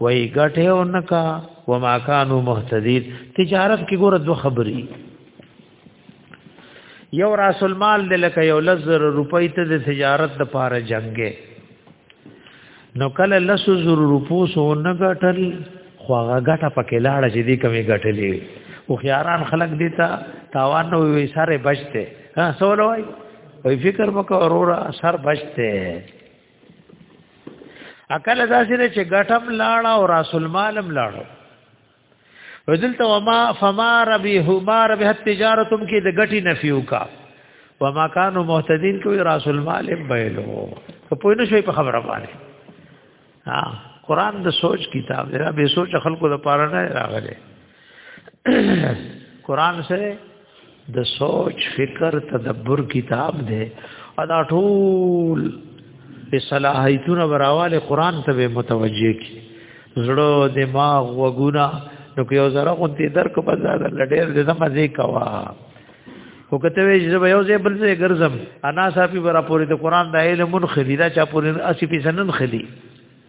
وای ګټه او نکا و ما کانو مهتدید تجارت کې ګوره دوه خبرې یو راس المال د لکه یو لزر روپۍ ته د تجارت د پاره جنگه نو کله لس زر روپو سو نه ګټل خو هغه ګټه پکې لاړه چې دې کمی ګټلې او خياران خلق دیتا تاوان نو وی سره بچته ها سوال وای وی فکر وکړه اورور سر بچته اکل دا سره چې غټم لاړه او رسول مالم لاړه وذلته وما فما ربه ما ربه تجارتم کې د غټي نفیو کا وما كانوا مهتدين کوي رسول مالم بيلو په پوینه شوي په خبره باندې ها قران د سوچ کتاب دی به سوچ خلکو د پاره نه راغلي قران سره د سوچ فکر تدبر کتاب دی ادا ټول په صلاحیتونه براواله قران ته متوجه کی زړه دماغ وګونه نو که یو زره خو دې درک په ځاد لډیر دې مزه کوا خو کته وی چې یو ځای بل ځای ګرځم انا صافي برا پوری د قران د علم خلیدا چا پوری اسی پیسنن خلی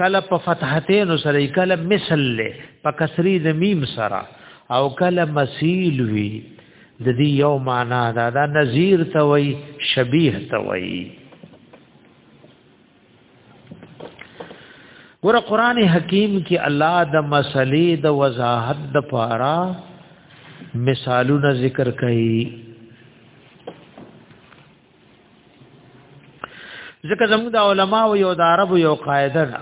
کله په فتحتین سره کله مثل له په کسری د میم سره او کله مثیل وی د دې یو معنا دا دا نذیر ته وای شبیه ته وای ګور قران حکیم کې الله د مسلې د وضاحت د پاره مثالونه ذکر کړي ځکه زموږ د علما او یو د عربو یو قاعده ده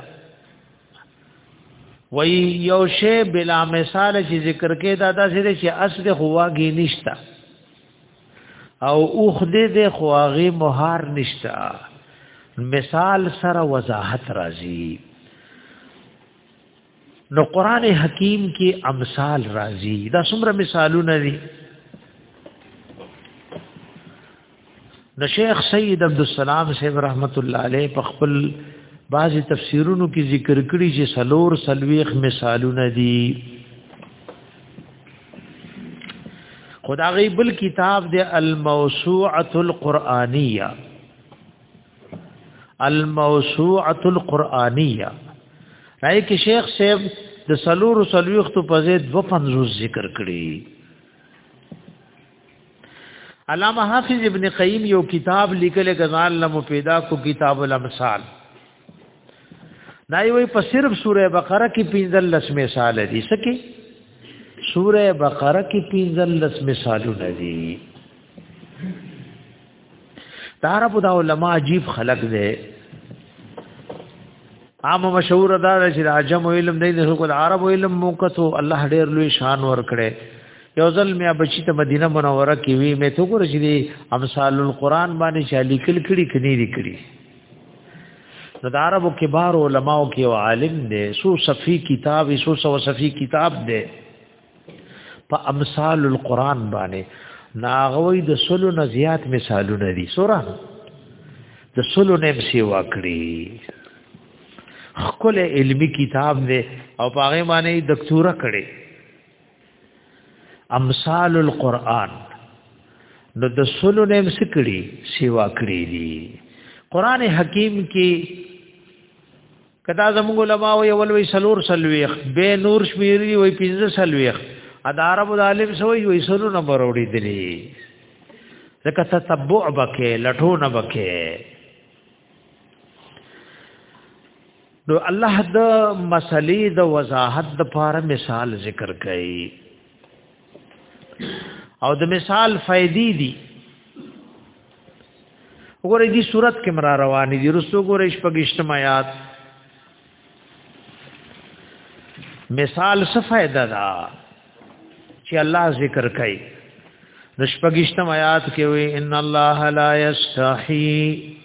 وای یو شی بلا مثال چې ذکر کې دا داسې چې اصل خواږي نشتا او اوخ دې د خواږي مهار نشتا مثال سره وضاحت راځي نو قران حکیم کې امثال راځي دا څومره مثالونه دي نو شیخ سید عبد السلام صاحب رحمت الله علیه په خپل بعضی تفسیرونو کې ذکر کړی چې سلور سلويخ مثالونه دي خدای بل کتاب د الموسوعه القرآنیه الموسوعه القرانيه راي کې شیخ صاحب د سلور سلوخت په زید و پنځوس ذکر کړی علامه حافظ ابن قیم یو کتاب لیکل غزال لمو پیدا کو کتاب الامثال دای وی په صرف سوره بقره کې 15 مثال دي سکه سوره بقره کې 15 مثالونه دي دارب دا علماء عجیب خلق دے عام مشهور دا چې عجم علم دی نه کو عرب علم موکتو الله ډیر لوی شان ور کړي یو ځل مې بچی ته مدینه منوره کې وی مې تو ګور چې دی امثال القرآن باندې شالی کل کړي کني دی کړي نو د عربو کبار علماو کې عالم دی سو صفی کتاب سو سو صفی کتاب دی په امثال القرآن باندې ناغوی د سلو نه زیات مثالونه دي سورا د سلو نه سیوا کړی خپل علمی کتاب دی او پاغه معنی دکتوره کړي امثال القرآن نو د سلو نه مسکړي سیوا کړی دی قران حکیم کې کدا زموږ علما وی اول وی سلور سلويخ به نور شمیری وی پنځه سلويخ ادارب عالم سوی وی سلو نمبر وړي دي ځکه تتبع بکې لټو نه بکې نو الله د مسلې د وضاحت د پاره مثال ذکر کړي او د مثال فائدې دي وګوره دې صورت کې مرا روان دي رسو ګوره شپږشتم آیات مثال څه فائدہ ده چې الله ذکر کوي نشپګشتم آیات کې وي ان الله لا یستحی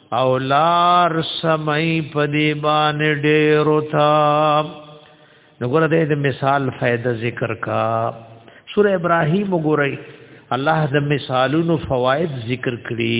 او لار سمای په دی باندې ډېر وتا نګور دې مثال فائدہ ذکر کا سورہ ابراهیم وګورئ الله د مثالونو فواید ذکر کړي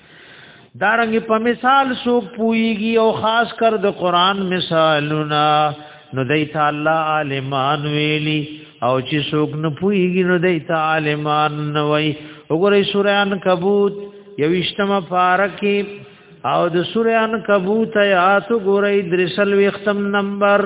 دارنګ په مثال سو پويږي او خاص کر د قران مثالونه نو دیت الله عالمان ویلی او چې څوک نه پويږي نو دیت عالمان نه وای وګورئ سورہ عنکبوت یوشتمه فارکی او د سورہ عنکبوت آیات ګورئ درسل وختم نمبر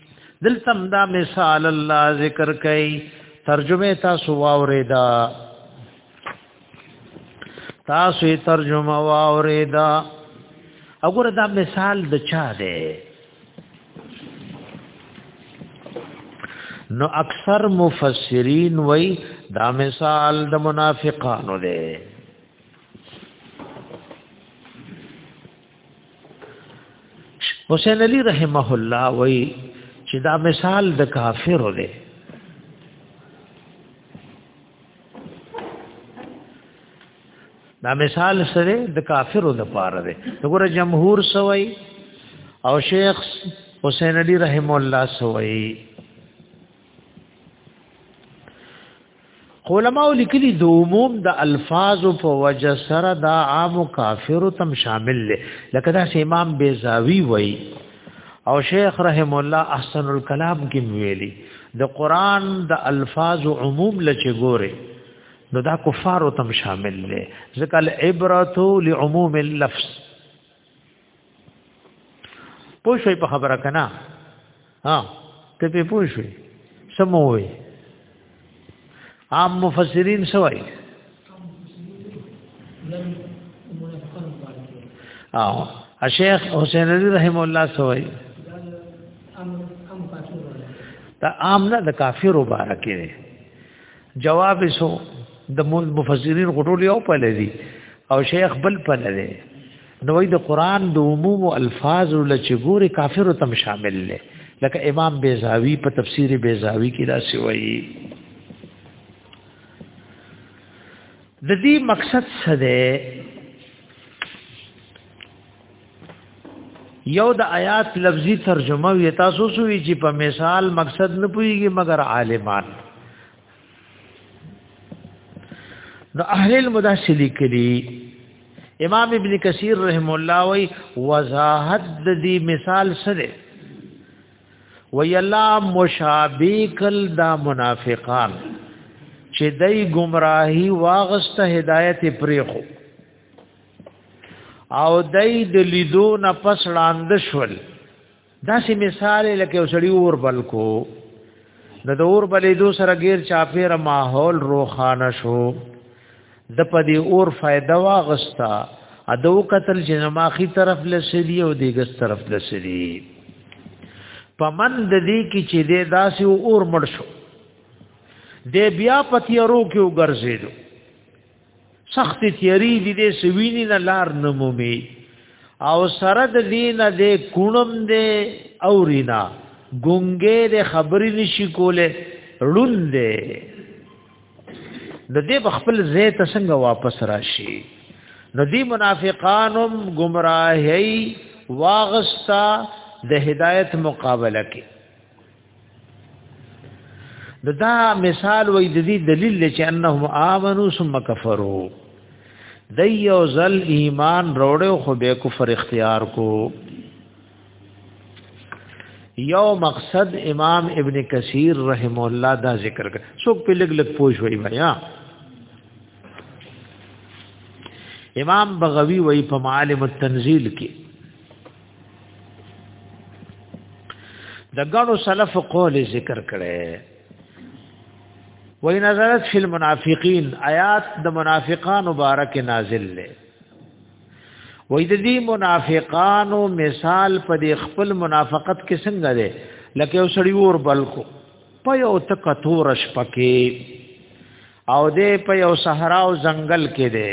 دلته دا مثال الله ذکر کوي ترجمه تاسو واوریدا تاسو یې ترجمه واوریدا وګوره دا مثال د چا دی نو اکثر مفسرین وای دا مثال د منافقانو دی حسین علی رحمه الله وای چې دا مثال د کافر دی دا مثال سره د کافرو د پاره دی وګوره جمهور سوی او شیخ حسین علی رحم الله سوی علماء لیکلي د عموم د الفاظ په وجه سره دا عام کافر تم شامل لې لکه دا امام بیزاوی وای او شیخ رحم الله احسن الكلام کې ویلي د قران د الفاظ عموم لچ ګوره نو دا کفار تم شامل لې ځکه العبرت لعموم اللفظ پوه شوي په خبره که نه ها ته پې پوه شوي څه مو ووایي عام مفسرین څه وایي او شیخ حسین علی رحم الله څه وایي دا عام نه د کافر مبارک دی جواب یې سو د مفسرین غټول یو په لذي او شیخ بل په لذي نو د قران د عموم الفاظ لچ ګوري کافر تم شامل لې لکه امام بیزاوی په تفسیر بیزاوی کې دا سی وایي د دې مقصد څه دی یو د آیات لفظي ترجمه وی تاسو سوي چې په مثال مقصد نه پويږي مګر عالمان نو اهل المداسلی کلی امام ابن کثیر رحم الله وی وضاحت د دې مثال سره وی الله مشابکل دا منافقان چې دای گمراهی واغسته هدایت پریخو او دای د لیدو نه پس لاند شول دا سه مثال لکه وسړی اور بل کو د اور بلې دو سره غیر چاپیر ماحول روخانه شو د پدې اور فائدہ واغستا ادو قتل جنماخي طرف لسری او دیګس طرف لسری پمن د دې کی چې دې داسې اور مړ شو دې بیا پتیرو کې وګرځیدو سخت تیری دي دې سوینی نه لار نه مومي او سره د دین د کونم دې اورینا ګونګې د خبرې نشي کوله ړون دې د دې خپل زه ته څنګه واپس راشي نو دې منافقانم گمراهي واغستا د هدایت مقابله کې د دا مثال وې د دې دلیل چې انهم امنو ثم کفروا د یو ځل ایمان وروړو خو به کفر اختیار کو یو مقصد امام ابن کثیر رحم الله دا ذکر کړ څوک په لګ لګ پوښ وی بیا امام بغوی وی په معالم التنزیل کې د غنو سلف قول ذکر کړي وای نظرت فی المنافقین آیات د منافقان مبارک نازل لې وای د دې منافقانو مثال په دې خپل منافقت کې څنګه ده لکه یو سړی ور بلکو په یو تک تور شپکه او دې په یو صحرا او ځنګل کې ده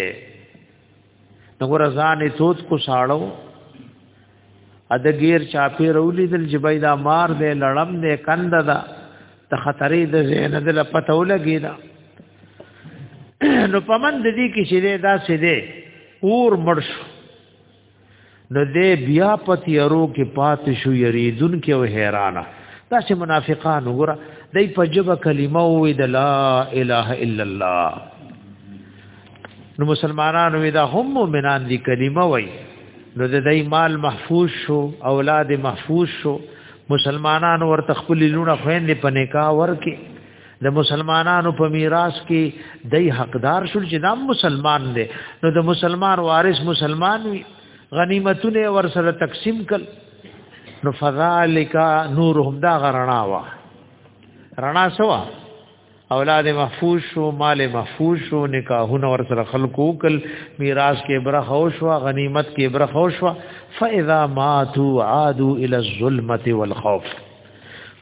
نګور ځان توت کو ساړو ادګیر چاپی رولی دل جبای دا مار دې لړم دې کند دا ته خطرې د زین دل پته ولګی دا نو پمن د دې کې شیدې دا سیدې اور مرش نو دې بیا پتیرو کې پات شو یریدون کې او حیرانه دا چې منافقان وګوره دای په جبه کلمه وې د لا اله الا الله نو مسلمانانو وې دا هم مؤمنان دي کلمه وې نو د دای مال محفوظ شو اولاد محفوظ شو مسلمانانو ورته خپل لونه خويندې په نکاح ورکه د مسلمانانو په میراث کې دای حقدار شول چې دا مسلمان دی نو د مسلمان وارث مسلمان وي غنیمتونه ور سره تقسیم کړ نو فذالک نورهم دا غرنا وا رڼا سوا اولاد محفوظ شو مال محفوظ شو نکاحونه ور سره خلقو کل میراث کې برخه او شو غنیمت کې برخه او شو فاذا ماتوا عادوا الى الظلمه والخوف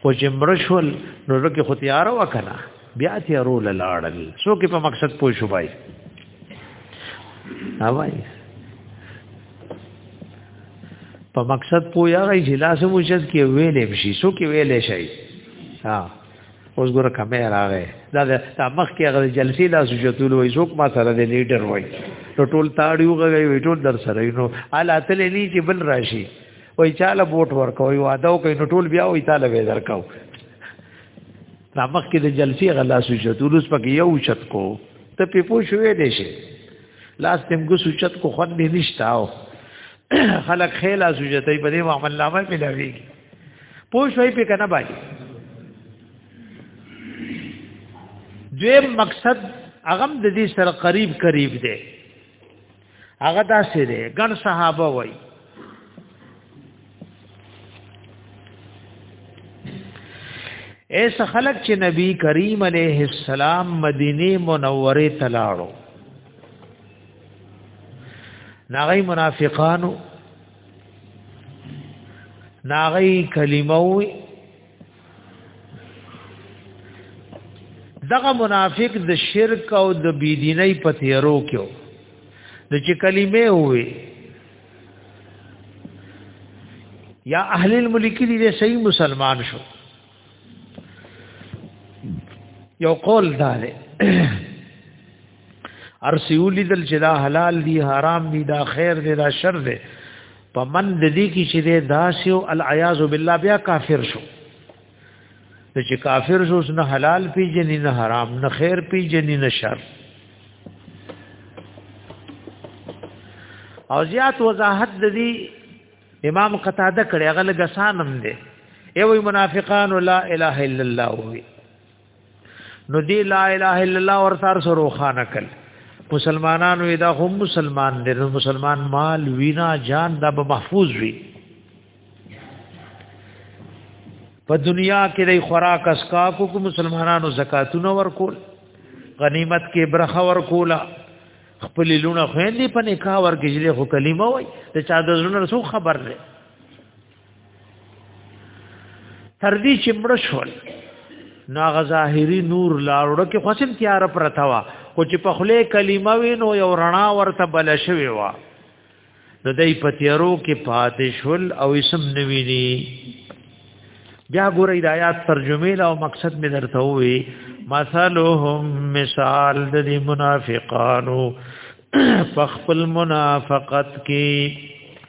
خو چې مرشول نو لکه خو تیار وکنه بیا تیارو لاړل سو کې په مقصد پوه شو بای اوای په مقصد پوه یا غي جلاس مو چې کې ویلې شي سو کې ویلې شي ها اوس ګوره کمه راغې دا د مخ کې غل جلسې لا سجتول وای څوک ما سره د لیډر وای نو ټول تاړیو غوي ټول در سره نو الا تل نه چې بل راشي وای چاله بوټ ورکوي واده کوي نو ټول بیا وای تعالی به درکاو دا مخ کې د جلسې غلا سو شت ولوس پکې یو شت کو ته په پو شوې دې شي لاس تم ګو سو شت کو خون به نشتا او خلک خیل از جتې په دې عمل نامه ملاوي پو شوې په کنه باندې دوی مقصد اغم د دې سره قریب قریب دی هغه دا سره ګڼ صحابه وای ایس خلق چې نبی کریم علیه السلام مدینه منوره ته لاړو ناغی منافقانو ناغی کلمه وی دغه منافق د شرک او د بيدینۍ په تیرو کې و د چې کلمې وې یا اهل الملک دې صحیح مسلمان شو یو قول دار ارسیولی دل چې دا حلال دی حرام دی دا خیر دی دا شر دی په من د دې کې چې د داسیو العیاذ بالله بیا کافر شو د چې کافر شو نه حلال پی جنې نه حرام نه خیر پی جنې نه شر او زیات وضاحت د دې امام قتاده کړي هغه لګسانم دی ایوې منافقان لا اله الا الله وی نو دی لا اله الا الله ور سره سره خانه کل مسلمانانو دا هم مسلمان دي نو مسلمان مال وینا جان دا به محفوظ وي په دنیا کې د خوراک اسکا کو مسلمانانو زکاتونه ورکول غنیمت کې برخه ورکولا خپل لونه خويندې په نکاح ورګجلې خو کلمه وای ته چا د زړه سو خبر لري تر دې چې مړ شول نو هغه ظاهري نور لاړو کې خوشم تیار پرتا وا خو چې په خله کلمه وینو یو رڼا ورته بل شوی وا نو دای په تیارو کې پاتې شول او اسم نویني بیا ګورئ د آیات ترجمه لا او مقصد می درته وي مثلهم مثال د دې منافقانو فخپل منافقت کې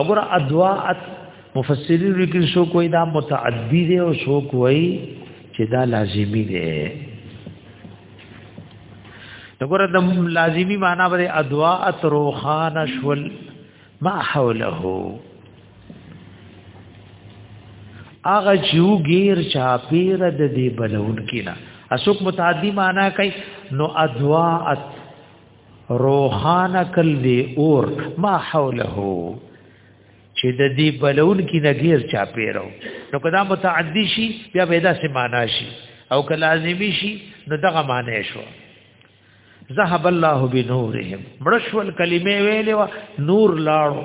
اگر ادوا مفسرین لیکل شو کوئی دا متعدی دی او شو کوئی چې دا لازمی دی دغه د لازمی معنا به ادوا اتروخان شول ما حوله اغه جو غیر چا پیر د دې بلون کینا اسوک متعدی معنا کوي نو ادوا ات روخانه کل دی اور ما حوله چې د دې بلون کې نګیر چا پیرو نو کدا متعدی شي بیا پیدا سي معنا شي او که لازمی شي نو دغه معنی شو ذهب الله بنورهم مرشول کلمه ویلې نور لاړو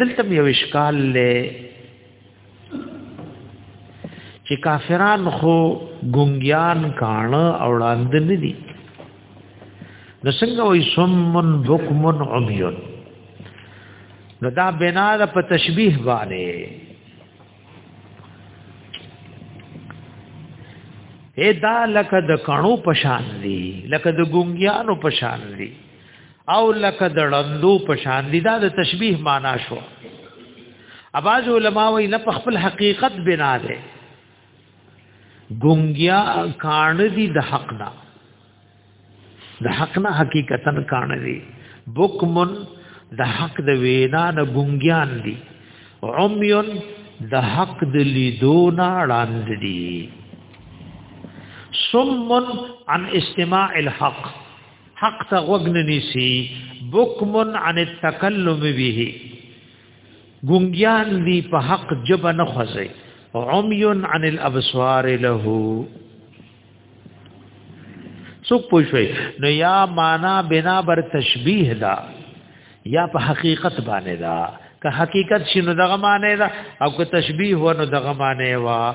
دلته یو اشکال لې چې کافران خو ګونګیان کان او وړاند نه دي نو څنګه وای سمن بکمن عمیون نو دا بنا د په تشبیه باندې اے دا لکه د کانو پشان دی لکه د ګونګیانو پشان دی او لکه د ړندو په شان دي دا د تشبیه معنا شو اباز علماء وی نه په خپل حقیقت بنا ده ګونګیا کان دي د حق نه د حق نه حقیقتا کان دي بوکمن د حق د وینا نه ګونګیان دي عمیون د حق د لیدو نه اړاند دي سمن عن استماع الحق حق ته غوګن نسی بکمن عن التکلم به ګونګیان دی په حق جب نه خوځي عمیون عن الابصار له څوک پوښوي نو یا معنا بنا بر تشبیه دا یا په حقیقت باندې دا که حقیقت شنو دغه معنی دا او که تشبیه ونه دغه معنی وا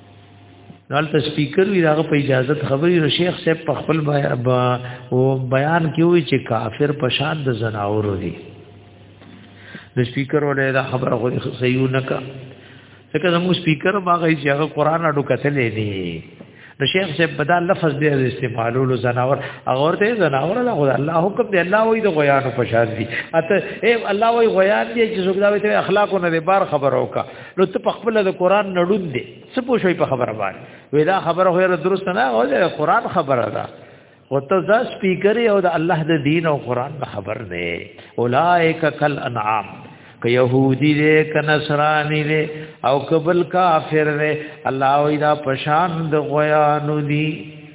دلته سپیکر وی داغه په اجازه خبري ر شیخ صاحب په خپل بیان کې وی چې کافر په شان د زناور دي د سپیکر ولې دا خبره خو صحیح نه کا ځکه زموږ سپیکر باغ یې هغه قران اډو کتلې دي د شیخ صاحب بدا لفظ دی استعمالولو زناور اور ته زناور له خدای الله حکم دی الله وی د غیان په شان دي اته اے الله وی غیان دي چې څوک دا وی ته اخلاق نه بار خبرو کا نو ته په خپل د قران نړون دي څه پوښوي په خبره باندې وې دا خبره هو درست نه او د قران خبره ده او ته ځا سپیکر او د الله د دین او قران خبر دی اولائک کل انعام که يهودي دې که نصراني دې او قبل کافر دې الله وی دا پشان د غیانو دي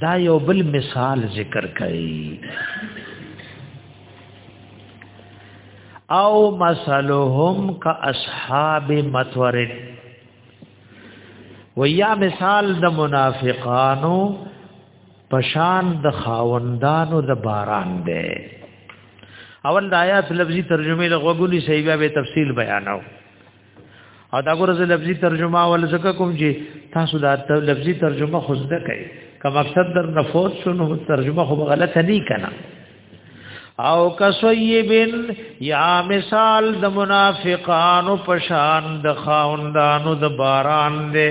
دا یو بل مثال ذکر کړي او مثلهم کا اصحاب متورد و یا مثال د منافقانو پشان د خاوندانو د باران دی اول د آیات لفظي ترجمه له غوګونی صحیح به تفصیل بیاناو او دا ګورز لفظي ترجمه ول زکه کوم چې تاسو دا لفظي ترجمه خو زده کړئ که مقصد در نفوت شنو ترجمه خو غلطه نه کنا او کسویبن یا مثال د منافقانو پشان د خاوندانو د باران دی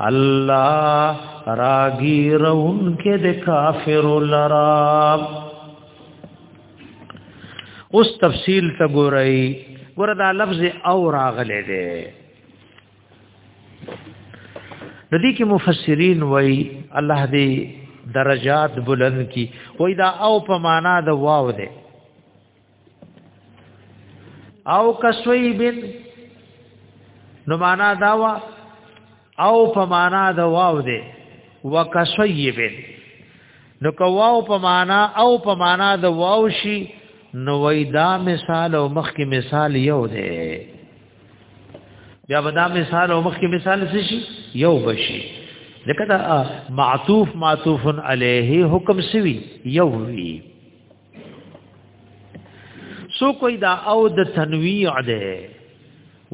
الله راګیرون کې د کافر لرا اوس تفصیل ته ګورئ ګوره دا لفظ او راغلی دی د دې کې مفسرین وای الله دې درجات بلند کی وای دا او په معنا د واو دی او کسویبن نو معنا دا وا او په معنا دا واو دی وکسویبن نو کو واو په معنا او په معنا دا واو شي نو وای دا مثال او مخ کې مثال یو دی بیا به دا مثال او مخ کې مثال څه شي یو بشي ځکه دا معطوف معطوف علیه حکم سوی یو وی سو کوئی دا او د تنویع ده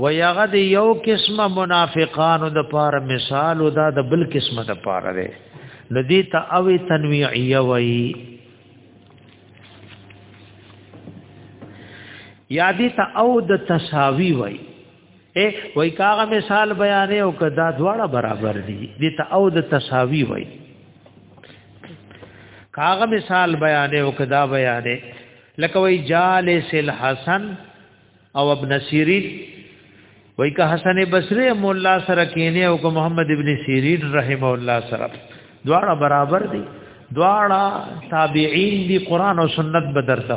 و یغه د یو قسمه منافقانو د پار مثال او دا د بل قسمه د پار ده ندی تا او تنویعیه وای یادی تا او د تساوی وای اے وای کاغه مثال بیانې او کدا دواړه برابر دي دي ته او د تساوی وای کاغه مثال بیانې او کدا بیانې لکه وای جالس الحسن او ابن سیرین وای که حسن بصری مولا سره کینه او که محمد ابن سیرین رحم الله سره دواړه برابر دي دواړه تابعین دي قران او سنت بدر ته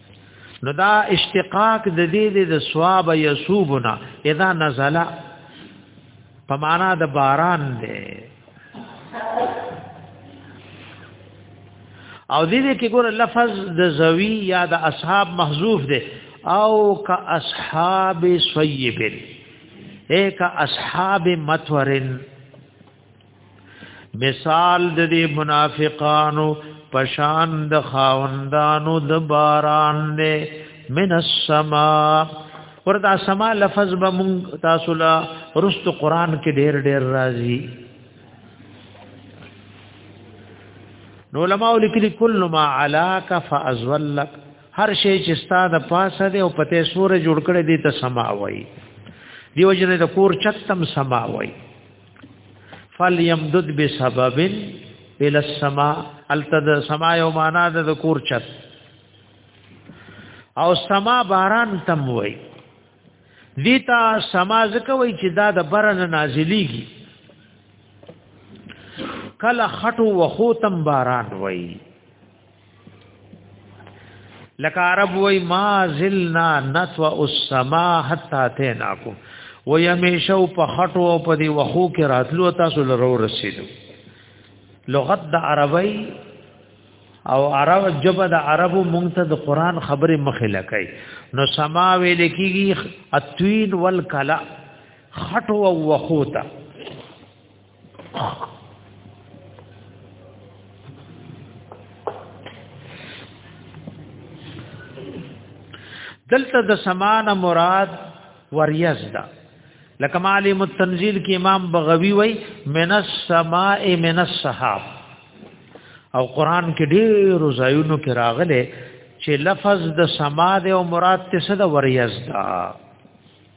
نو دا اشتقاق د دې د ثواب یسوبنا اذا نزل په معنا د باران دی او دې کې ګور لفظ د زوی یا د اصحاب محذوف دی او کا اصحاب صیب اے کا اصحاب متورن مثال د دې منافقانو پشان د خاوندانو د باران نه من السما وردا سما لفظ به مون تاسو لا رست قران کې ډېر ډېر راځي نو علماء لیکلي کل ما علاک فازولک هر شی چې ستا د پاسه دی او پته سور جوړ کړي دي ته سما وای دیو جن د کور چتم سما وای فلیمدد بسبب الى السماء التد سما یو معنا د کور چت او سما باران تم وای دیتا سما زکه وای چې دا د برن نازلیږي کله خټو وخوتم باران وای لکه عرب وای ما زلنا نتو السما حتا تیناکم و یمیشو په خټو او په دی وخو کې راتلو تاسو لرو رسیدو لغت د عربی او عرب جبه د عربو مونږ ته د قران خبره مخه لکای نو سما ویل کیږي اتوین والکلا خټو او وخو ته دلته د سمان مراد وریز ده لکه معلم التنزیل کې امام بغوی وای من السماء من السحاب او قران کې ډېر زایونو کې راغله چې لفظ د سما د او مراد ته صد وریز ده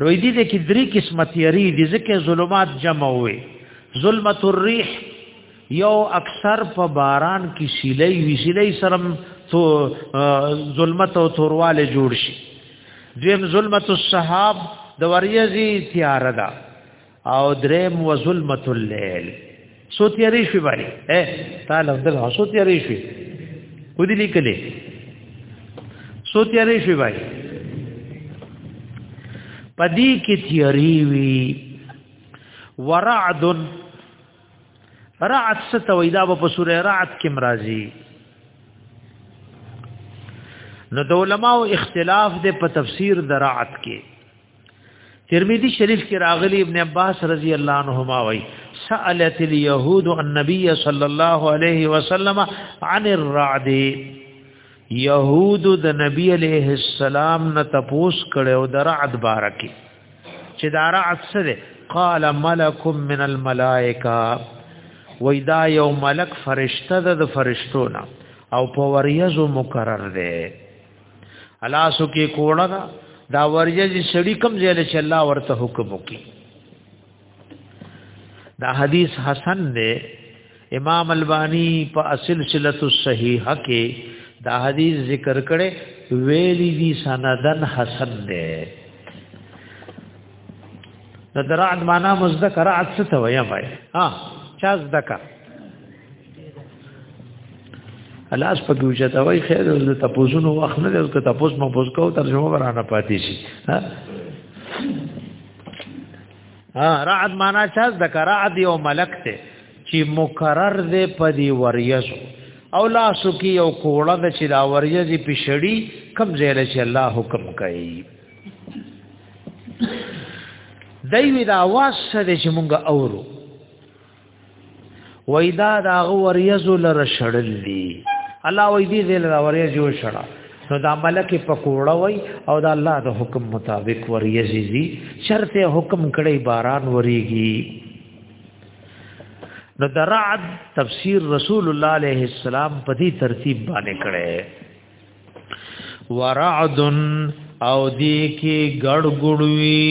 نو دې دې کې درې قسمه تیری دي ځکه ظلمات جمع وي ظلمت الريح یو اکثر په باران کې شیلې وی شیلې سرم تو ظلمت او تورواله جوړ شي دیم ظلمت السحاب د وریځي تیار ده او دریم وظلمت الليل سو تیاری شوی باندې اے تعالی دل سو تیاری شوی و دې لیکلې سو تیاری شوی باندې پدی کې تیاری وی ورعد رعد ستوي دا په سوره رعد کې مرাজি نو د علماو اختلاف د په تفسیر د رعد کې ترمذی شریف کې راغلی ابن عباس رضی الله عنهما وای سالت اليهود النبي صلى الله عليه وسلم عن الرعد يهود د نبی عليه السلام نه تپوس کړو د رعد بارکی چې دا رعد سره قال ملک من الملائکه وېدا یو ملک فرشته د فرشتو نه او په وریزو مقرر دی الاسو کې کوړه دا دا ورجه چې سړی کم ځای له الله ورته حکم وکي دا حدیث حسن دی امام البانی په اصل سلسله الصحیحه کې دا حدیث ذکر کړي ویلی دی سندن حسن دی د درعد معنا مذکر عد څه ته وایي ها چا ذکر الاس په ګوجه دا وای خیر د تپوزونو وخت نه لرو ته تپوس مو پوس کو ترجمه ورانه پاتې شي ها ها رعد معنا چا د کرعد یو ملک ته چې مکرر دې پدی وریزو او لاسو کې یو کوړه د چې دا وریزي پښړی کم زیر چې الله حکم کوي دایوی دا واس سره چې مونږ اورو وای دا دا وریزو لره شړل دي الله وای دې دې لره وریزو شړا نو دا ملک په کوړه وای او دا الله د حکم مطابق وریزي دي شرط حکم کړي باران وریږي نو د رعد تفسیر رسول الله علیه السلام په دې ترتیب باندې کړي ورعد او دې کې ګړګړوي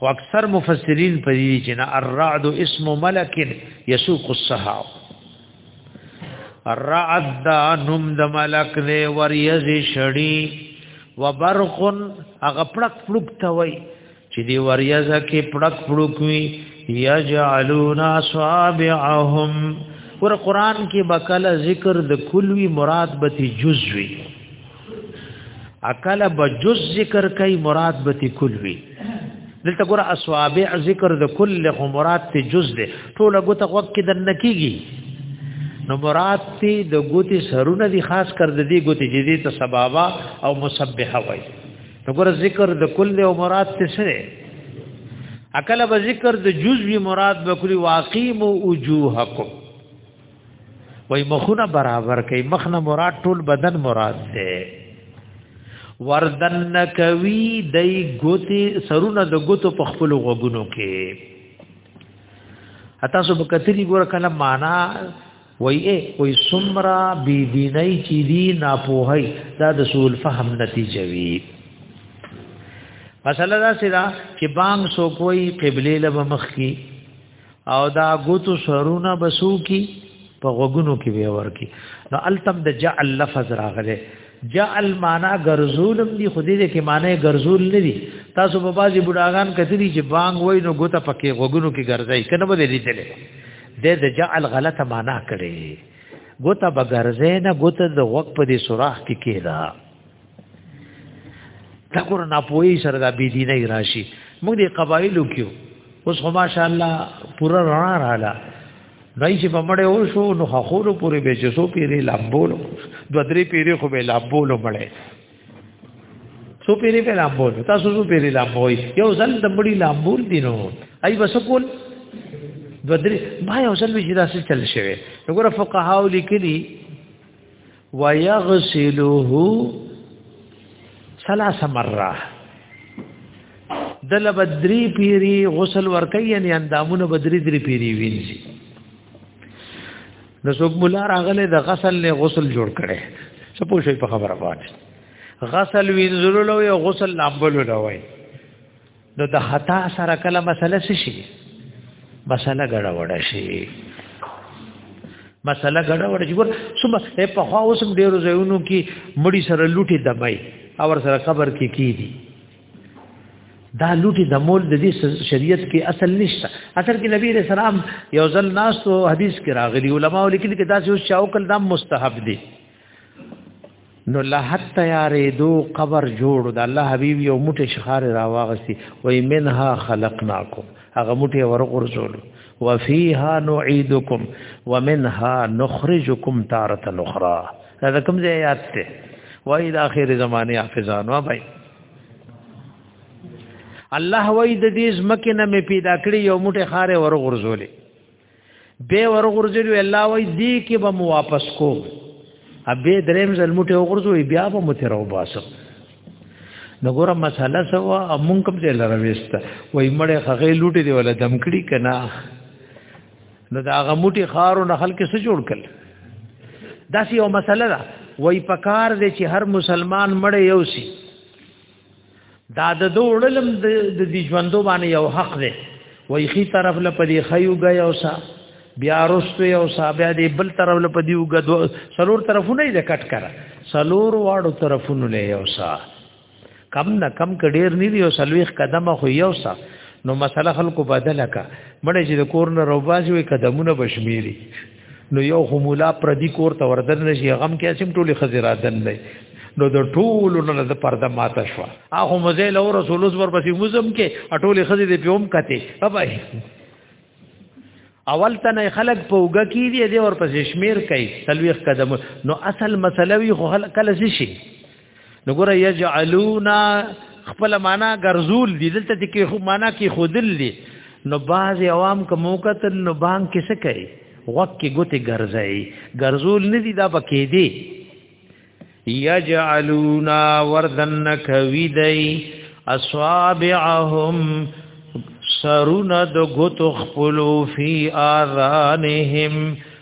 خو اکثر مفسرین په دې چې نه الرعد اسم ملک یسوق السحاب الرعد دا نوم د ملک دی وریز شړی وبرق هغه پړک پړک توي چې دی وریز کې پړک پړک وی یجعلون اصابعهم ور قران کې بکله ذکر د کلوی مراد به جزوی اکل بجز ذکر کوي مراد به تی کل وی دلته ګور اصحاب ذکر د کل خو مراد تی جز ده ټول غوته وخت کې دن کیږي نو مراد تی د غوتی سرونه دی خاص کر د دې غوتی جدي ته سبابا او مسبحه وای نو ګور ذکر د کل او مراد تی سره اکل به ذکر د جز وی مراد به کلی واقیم وجوهکم وای مخونه برابر کوي مخ نه مراد ټول بدن مراد ده وردن کوي دای ګوتی سرونه د ګوتو په خپل غوګونو کې اته سو بکتری ګور کله معنا وای اے وای سمرا بی دینای چی دی ناپوهی دا د سول فهم نتیجه وی مسله دا سره چې بانګ سو کوئی قبله لبه مخ کی او دا غوتو سرونه بسو کی په غوګونو کې به ورکی نو التم د جعل لفظ راغله جعل معنا غرزولم دی خو دې کې معنی غرزول نه دی تاسو په بازي بډاغان کتلی چې بانګ وای نو غوته پکې غوګونو کې ګرځي کنه به لیدل دې د جعل غلطه معنا کړي غوته بغرزه نه غوته د وق په دې سوراخ کې کېدا دا کور نه پوي سره دا بي دي نه راشي موږ دې قبایلو کې اوس خو ماشاء الله پورا رڼا رااله دای چې په مړې او شو نو خورو پورې به جسو پیری لامبول دو درې پیری خو به لامبول مړې سو پیری به لامبول تاسو سو پیری لامبوي یو ځل د مړی لامبول دینو ای وسکول دو درې ما یو ځل وی چې داسې چل شوی وګوره فقهاو لیکلي ويغسله ثلاث مره دل بدری پیری غسل ورکي یعنی اندامونه بدری دری پیری وینځي نو څوک مولا راغله د غسل له غسل جوړ کړي څه پوښي په خبره باندې غسل وینځلو یو غسل لامبلو لوي نو د خطا سره کله مسله څه شي مسله ګډه وډه شي مسله ګډه وډه جوړ صبح په خوا اوسم ډیرو ځایونو کې مړی سره لوټي دمای او سره قبر کې کی دي دا لوټي د مول د دې شریعت کې اصل نشته اصل کې نبی رسول الله یو ځل ناس او حدیث کې راغلي علما ولیکل کې دا چې شاو کل دام مستحب دي نو له تیارې دو قبر جوړ د الله حبیب یو موټه شخار راواغستی وای منها خلقناکم هغه موټه ورغورځول وفيها نعيدكم ومنها نخرجكم تارة اخرى دا کوم ځای یاد ته وای د اخر زمانه حافظانو بھائی الله وای د دې زمکه نه می پیدا کړی یو موټه خاره ورغورځولې به ورغورځلو الله وای دی کې به مو واپس کو ابه دریم ځل موټه وغورځوي بیا به مو تیر وباسو نګوره مساله سوا امون کوم ځای لره وسته وای مړې خغې لوټي دی ولا دمکړي کنا نو دا غموټي خارو نه خلک څه جوړ کړ دا سی یو مسله ده وای پکار دی چې هر مسلمان مړې یو سی دا د دوړلم د دې ژوندو باندې یو حق دی وای خي طرف له پدی خیو غي او سا بیا رستو یو سا بیا دې بل طرف له پدی وګ دو سلور طرفونه یې کټ کرا سلور واړو طرفونه له یو سا کم نه کم کډیر نه دی او سلويخ قدمه خو یو سا نو مسله خلکو بدله کا مړ چې د کور نه روباسي وي قدمونه بشمیري نو یو خو مولا پردی کور ته وردن نشي غم کې اسیم ټولي خزرا دن نه نو د ټولو نه د پرده ماته شو هغه مزه له رسول الله ور پسې مزم کې اټولي خزې دې پیوم کته بابا اول تنه خلق په وګه کې دې دې ور پسې شمیر کوي تلويخ قدم نو اصل مسله وی خو کله شي نو ګره یجعلون خپل معنا ګرځول دي دلته کې خو معنا کې خودل دي نو باز عوام کوم کتل نو بانک کې څه کوي وق کې ګوتې ګرځي ګرځول نه دي دا پکې دي یجعلون وردن کوي دی اصابعهم سرونه د ګوتو خپلو فی آذانهم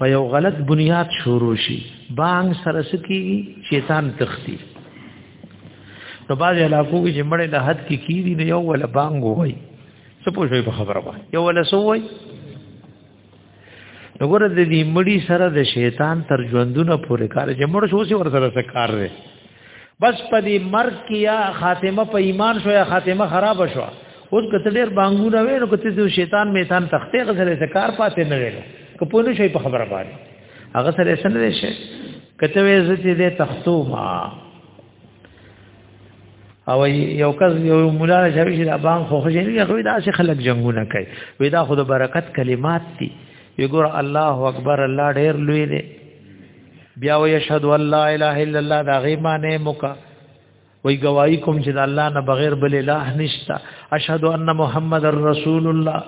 په یو غلط بنیاد شروع شي بانګ سره سکی شیطان تختی نو باز علاقو کې چې مړې له حد کې کیږي نو یو ولا بانګ وای څه پوښوي په خبره وای یو ولا سو وای نو ګره د دې مړی سره د شیطان تر ژوندونه پورې کار چې مړ شو سی ور سره څه کار لري بس په دې مرګ کې یا خاتمه په ایمان شو یا خاتمه خراب شو اوس کته ډیر بانګونه وې نو کته ته شیطان میتان تختې غسرې ته کار پاتې نه ویل کپونه شي په خبره باندې هغه سره سن دې شي کته وې زته دې تختو ما او یو کس یو مولا شوی چې دا بان خو خو نه غوي دا چې خلک جنگونه کوي وې دا خود برکت کلمات دي یګور الله اکبر الله ډیر لوی دی بیا وی اشهد ان لا اله الا الله دا غی معنی مکا وی گواہی کوم چې د الله نه بغیر بل اله نشتا اشهد ان محمد رسول الله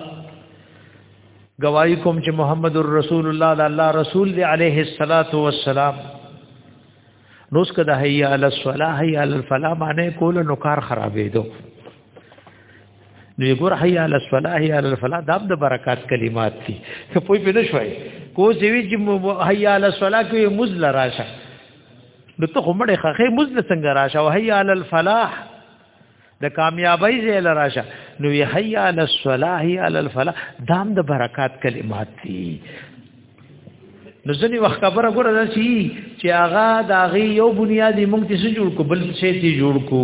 گواہی کوم چې محمد رسول الله د الله رسول دی علیه الصلاۃ والسلام نو اس کده حی علی الصلاح حی علی الفلاح معنی کول نو کار خرابې دو نو یې ګور حیا علی الصلاه حیا علی الفلاح دا د برکات کلمات دي که پوی په نشوي کو چې وی چې حیا علی الصلاه کې مزل راشه نو ته کومړې خخې مزل څنګه راشه او حیا علی الفلاح د کامیابی زیل راشه نو یې حیا علی الصلاه حیا علی الفلاح دام د برکات کلمات دي نو ځنی وخت خبره ګوره دا شي چې هغه دا غي یو بنیادی مونږ ته جوړ کو بل څه ته جوړ کو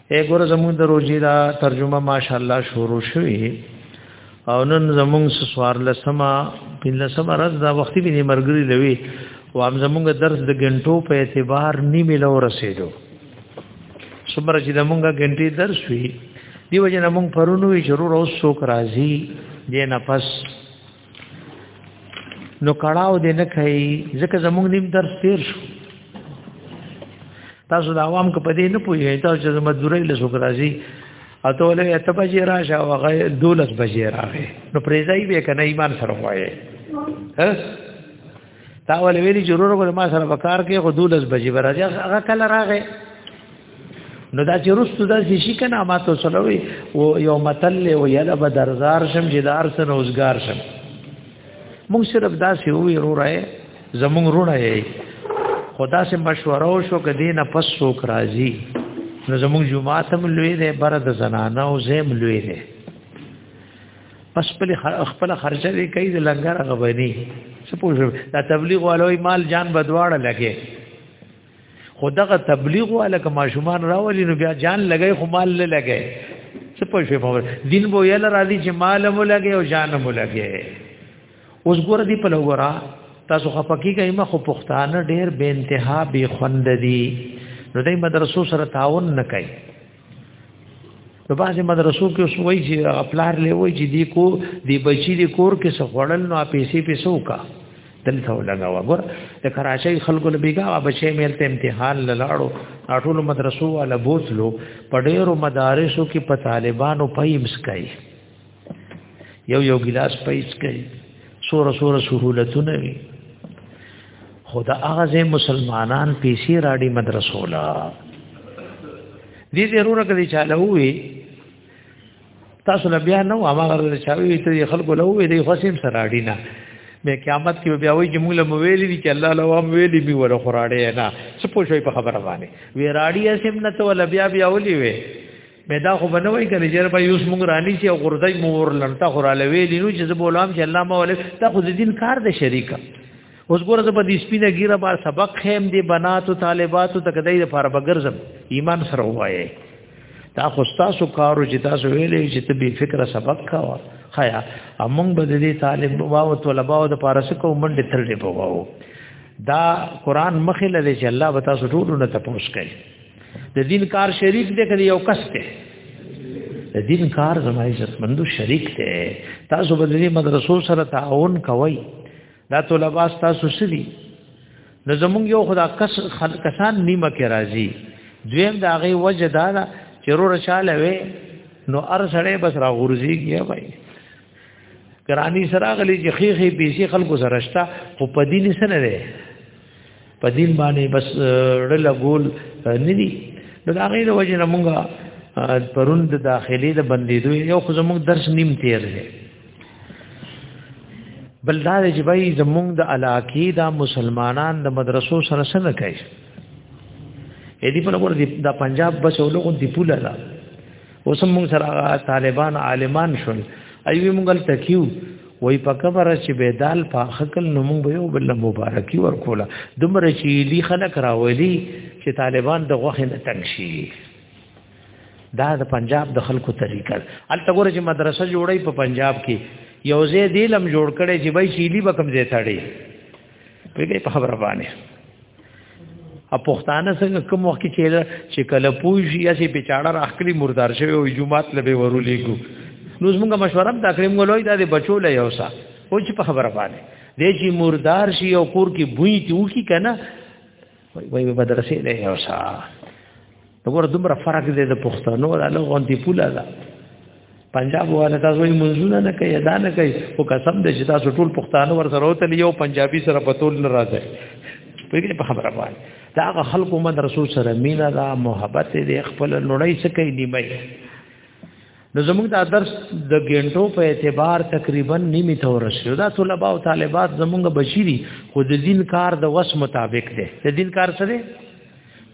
اے ګور زمون د روزي دا ترجمه ماشاءالله شروع شوی او نن زمون سوار لسما بن لسما رز دا وختي بنې مرګري لوي او هم زمونږ درس د غنټو په اعتبار نیمه لو رسیدو صبر چې زمونږ غنټي درس وی دیو جن مونږ پرونو وی ضرور اوس څوک راځي دې نه پس نو کړهو دې نه کوي ځکه زموږ نیم درس تیر شو تاسو د عوام کو په دې نه پوهیږئ تاسو چې مزدوري له سوګ راځي اته ولې اته بجې راشه او غي دولس بجې راغې نو پریزای به کنه ایمان سره وایې ها تا ول ویلی ضرور غو ما سره وکړ کې خو دولس بجې برځه هغه کله راغې نو دا چې رستو دا شي کنه ما ته سلوي او یو متل او یلا بدرزار شم جدار سره اوسګار شم موږ صرف دا سی وی رو راي زمون رونه یې خدا سے مشوره وشو ک دینه پس سوک راضي نو زمون جمعه تم لوی دی بر د زنانه او زم لوی دی پس خپل خپل خرچه دی کوي د لنګر غوبني څه پوښو دا تبلیغ والوي مال جان بدواړه لګي خدغه تبلیغ والا کما شومان راولي نو بیا جان لګي خو مال نه لګي څه پوښو په دین بو یل راځي چې مال مو لګي او جان مو لګي اوس ګور دی په لورا تاسو خپکی کوي ما خو پښتانه ډېر بے انتها بے خوند دي نو دای مدرسو سره تعاون نه کوي په بعضې مدرسو کې اوس وایي چې هغه پلار لی وایي چې دی کو دی بچی دی کور کې څه خوړل نو پیسې پیسې وکا دلته ولګاوه ګور د کراچۍ خلکو له بیګا بچی مېل ته امتحان لاړو ټول مدرسو والا بوتلو په ډېرو مدارسو کې په طالبانو پېمس کوي یو یو ګلاس پیس کوي سوره سوره سہولتونه وي خدا هغه مسلمانان پیسې راډي مدرسو لا دې ضرور کړي چاله وي تاسو له بیا نو هغه ورته چاوي ته خلکو له وي دې خاصم سره راډي نه مې قیامت کې بیا وایي چې موږ له مویل دي چې الله له وام ویلي می ولا خراړې نه څه پوښوي په خبره باندې وی راډي اسیم نه ته ولا بیا بیا ولي وي به دا خو بنوي کنه جره به یوس مونږ رانی چې غردای مور لنتا خو را لوي لینو چې بولام چې الله مولا تا خو دین کار د شریکا اوس ګوره زه په دې سپینه ګیره بار سبق خیم دی بناتو طالباتو تک دای د فار بغرزم ایمان سره وایي دا خو تاسو کارو چې تاسو ویلې چې ته به فکر سبق کاوه خیا امونږ به دې طالب واو طلباو د پارس کو منډه تر دې پواو دا قران مخې لري چې الله به تاسو ټول نه تپوس کوي د دین کار شریک دی کړي یو کس ته د دین کار زما عزت مندو شریک دی تاسو به د مدرسو سره تعاون کوئ دا طلبه تاسو سړي نو زمونږ یو خدا کس کسان نیمه کې راځي دویم دا غي وجه دا چې رو رچاله وي نو ار سړې بس را غورځيږي وای کرانی سره غلی چې خېخې پیسې خلکو سره شته خو په دین سره نه په دین باندې بس ډل ګول نه دي نو دا غیر وجه نه مونږه پرون د داخلي د بندیدو یو خو زموږ درس نیم تیر دی بل دا چې بای زموږ د علاقې دا مسلمانان د مدرسو سره سره کوي اې دې په لور د پنجاب بس ولغون دی پوله ده اوس موږ سره طالبان عالمان شول ایوی موږ تکیو وای په کبره چې بيدال پاخکل نو موږ به یو بل مبارکي ورکوله دومره چې لی خلک راولي چې طالبان د غوخه نه تنګ شي دا د پنجاب د خلکو طریقه الته ګوره چې مدرسه جوړي په پنجاب کې یو ځای دیلم جوړ کړي چې بای شیلی به کم ځای تړي پیګې په خبره باندې ا پښتانه څنګه کوم وخت کې چې کله پوي شي یا چې بیچاره راخلي مردار شوی او جمعات لبه ورولې کو نو زموږ مشوره دا کړم غلوې دا د بچو له یو سا او چې په خبره باندې دې چې مردار شي او کور کې بوی ته وکی کنه وای وای په درسې نه یو سا وګوره دومره فرق دی د پښتنو او له غونډې پوله ده پنجاب والا تاسو یې منځونه نه کوي ادا نه کوي او قسم دې چې تاسو ټول پښتانه ور سره وتل یو پنجابي سره په تول نه راځي په په خبره باندې دا هغه خلکو مد رسول سره مینا دا محبت دې خپل لړۍ سکه نیمه نو زموږ دا درس د ګینټو په اعتبار تقریبا نیمه ته ورسېو دا طلبه او طالبات زموږ بشری خو د دین کار د وس مطابق دی د دین کار سره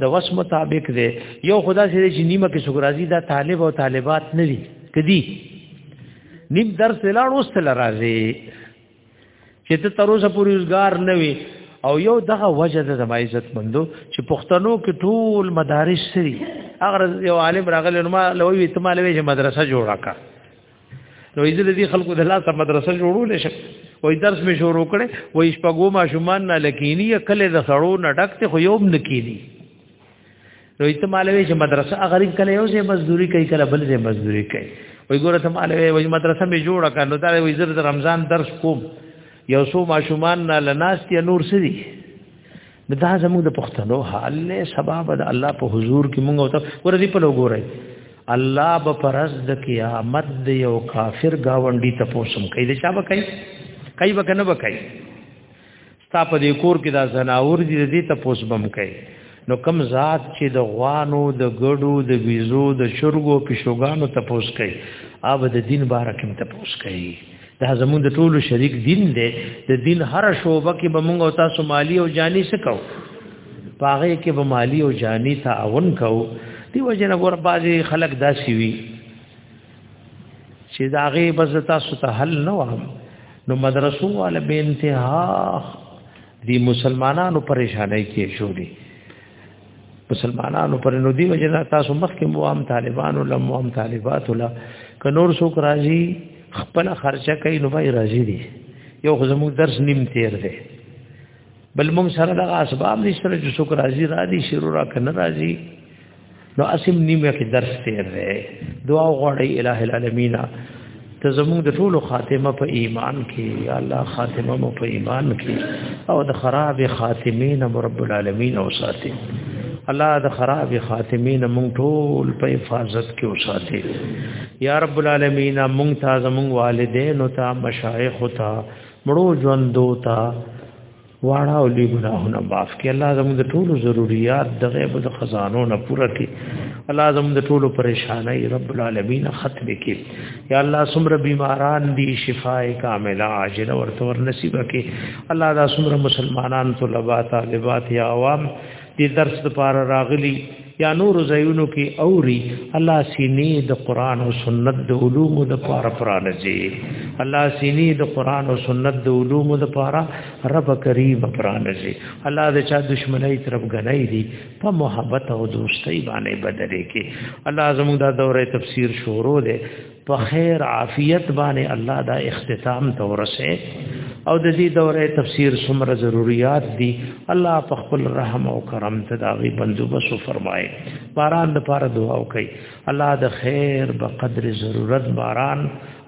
د وس مطابق دی یو خدا سره چې نیمه کې سګرازي دا طالب او طالبات نه دي کدي نیم درس لاړ اوس تل راځي چې ته تر اوسه پورې روزګار نه وي او یو دغه وجه د زما عزت مندو چې پښتنو کې ټول مدارس سری اگر یو عالم راغلی نو ما لوی ته ما لوی چې مدرسه جوړه کا نو ایزه دې خلکو د لاسه مدرسه جوړول شي وې درس می شروع کړي وې شپګو ما شومان نه لکینی کله د سړو نډکته خو یوم نکینی نو ایت مالوي چې مدرسه غریب کله یو ځای مزدوري کوي کله بل ځای مزدوري کوي وای ګوره ته مالوي وای مدرسه می جوړه کړه نو دا وای زر رمضان درس کوم یو سو ماشومان نه لناست یا نور سری دا زموږ د پښتنو حال له سبب د الله په حضور کې مونږ او ته ور دې په لګورای الله به پرز د قیامت د یو کافر گاونډي ته پوسم کوي دا چا به کوي کوي به کنه به کوي ستا په دې کور کې دا زناور دي دې ته پوس بم کوي نو کم ذات چې د غوانو د ګړو د ویزو د شرګو پښوګانو ته پوس کوي اوب د دین بارکم ته پوس کوي دا زمون د ټولو شریک دین دی د دین هر شوبه کې به موږ او تاسو مالی او جانی سکو پاغه کې به مالی او جانی تعاون کو دی وجنه ور بازي خلک داسي وي چې دا غي بز تاسو ته حل نه وهم نو مدرسو والا به انتها دی مسلمانانو پریشانای کې شو دي مسلمانانو پر نو دی وجنا تاسو مخکې مو عام طالبانو لم عام طالبات ولا ک نور سو راځي خپل خرچه کوي نو به راځي دي یو خو زموږ درس نیم تیر دی بل موږ سره د اسباب نشته چې څوک راضي را دي شروع را کنه راضي نو اسیم نیمه کې درس تیر دی دعا غواړي الٰه العالمین ته زموږ د ټولو خاتمه په ایمان کې یا الله خاتمه مو په ایمان کې او د خراب خاتمین رب العالمین او ساتي الله د خراب خاتمین مونږ ټول په حفاظت کې وساتي یا رب العالمین مونږ ته زموږ والدین او ته مشایخ او ته مړو ژوندو ته واړه او لوی ګناهونه معاف کړي الله زموږ د ټولو ضرورت د غیب د خزانو نه پوره کړي الله زموږ د ټولو پریشانای رب العالمین ختم کړي یا الله سمره بیماران دي شفای کامله عاجله ورته ور نصیب کړي الله دا سمره مسلمانان طلبات طالبات یا عوام دې درس لپاره راغلي یا نور زینو کې اوري الله سینې د قران او سنت د علوم د لپاره پرانځي الله سینې د قران او سنت د علوم د لپاره رب کریم پرانځي الله د چا دشمنی طرف غنۍ دي په محبت او دوستۍ باندې بدلې کې الله زموږ دا دوره تفسیر شروع ده په خیر عافیت باندې الله دا اختتام ته ورسه او د دې دوره تفسیر څومره ضرورت دي الله په خپل رحم او کرم ته دا غي بندوبس فرمایي باران د پاره دعا وکي الله د خیر په قدر ضرورت باران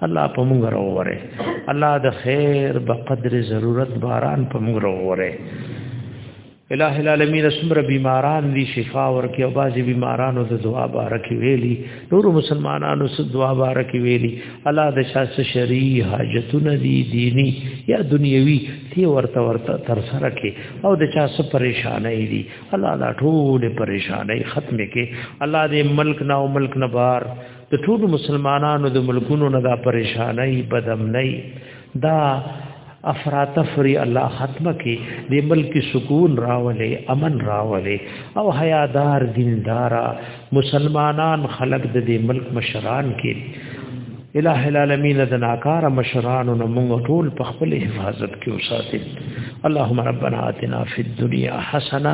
الله په موږ راووره الله د خیر په قدر ضرورت باران په موږ راووره الہ العالمین سمر بیماران دی شفا ورکی او بازی بیمارانو د دعا بارکی ویلی نور مسلمانانو سو دعا بارکی ویلی الله د شاس شری حاجتونه دی دینی یا دنیوی تی ورته ورته تر سره کی او د چا سو پریشانای دی الله دا ټول پریشانای ختم کی الله دې ملک نا او ملک نه بار د ټول مسلمانانو د ملکونو نه دا پریشانای بدم نه دا افراتفری الله ختمه کی دی ملک سکون راولې امن راولې او حیادار دیندارا مسلمانان خلق د دې ملک مشران کې الہ العالمین د ناکار مشران نو موږ ټول په خپل حفاظت کې وساتي اللهم ربنا آتنا فی الدنیا حسنه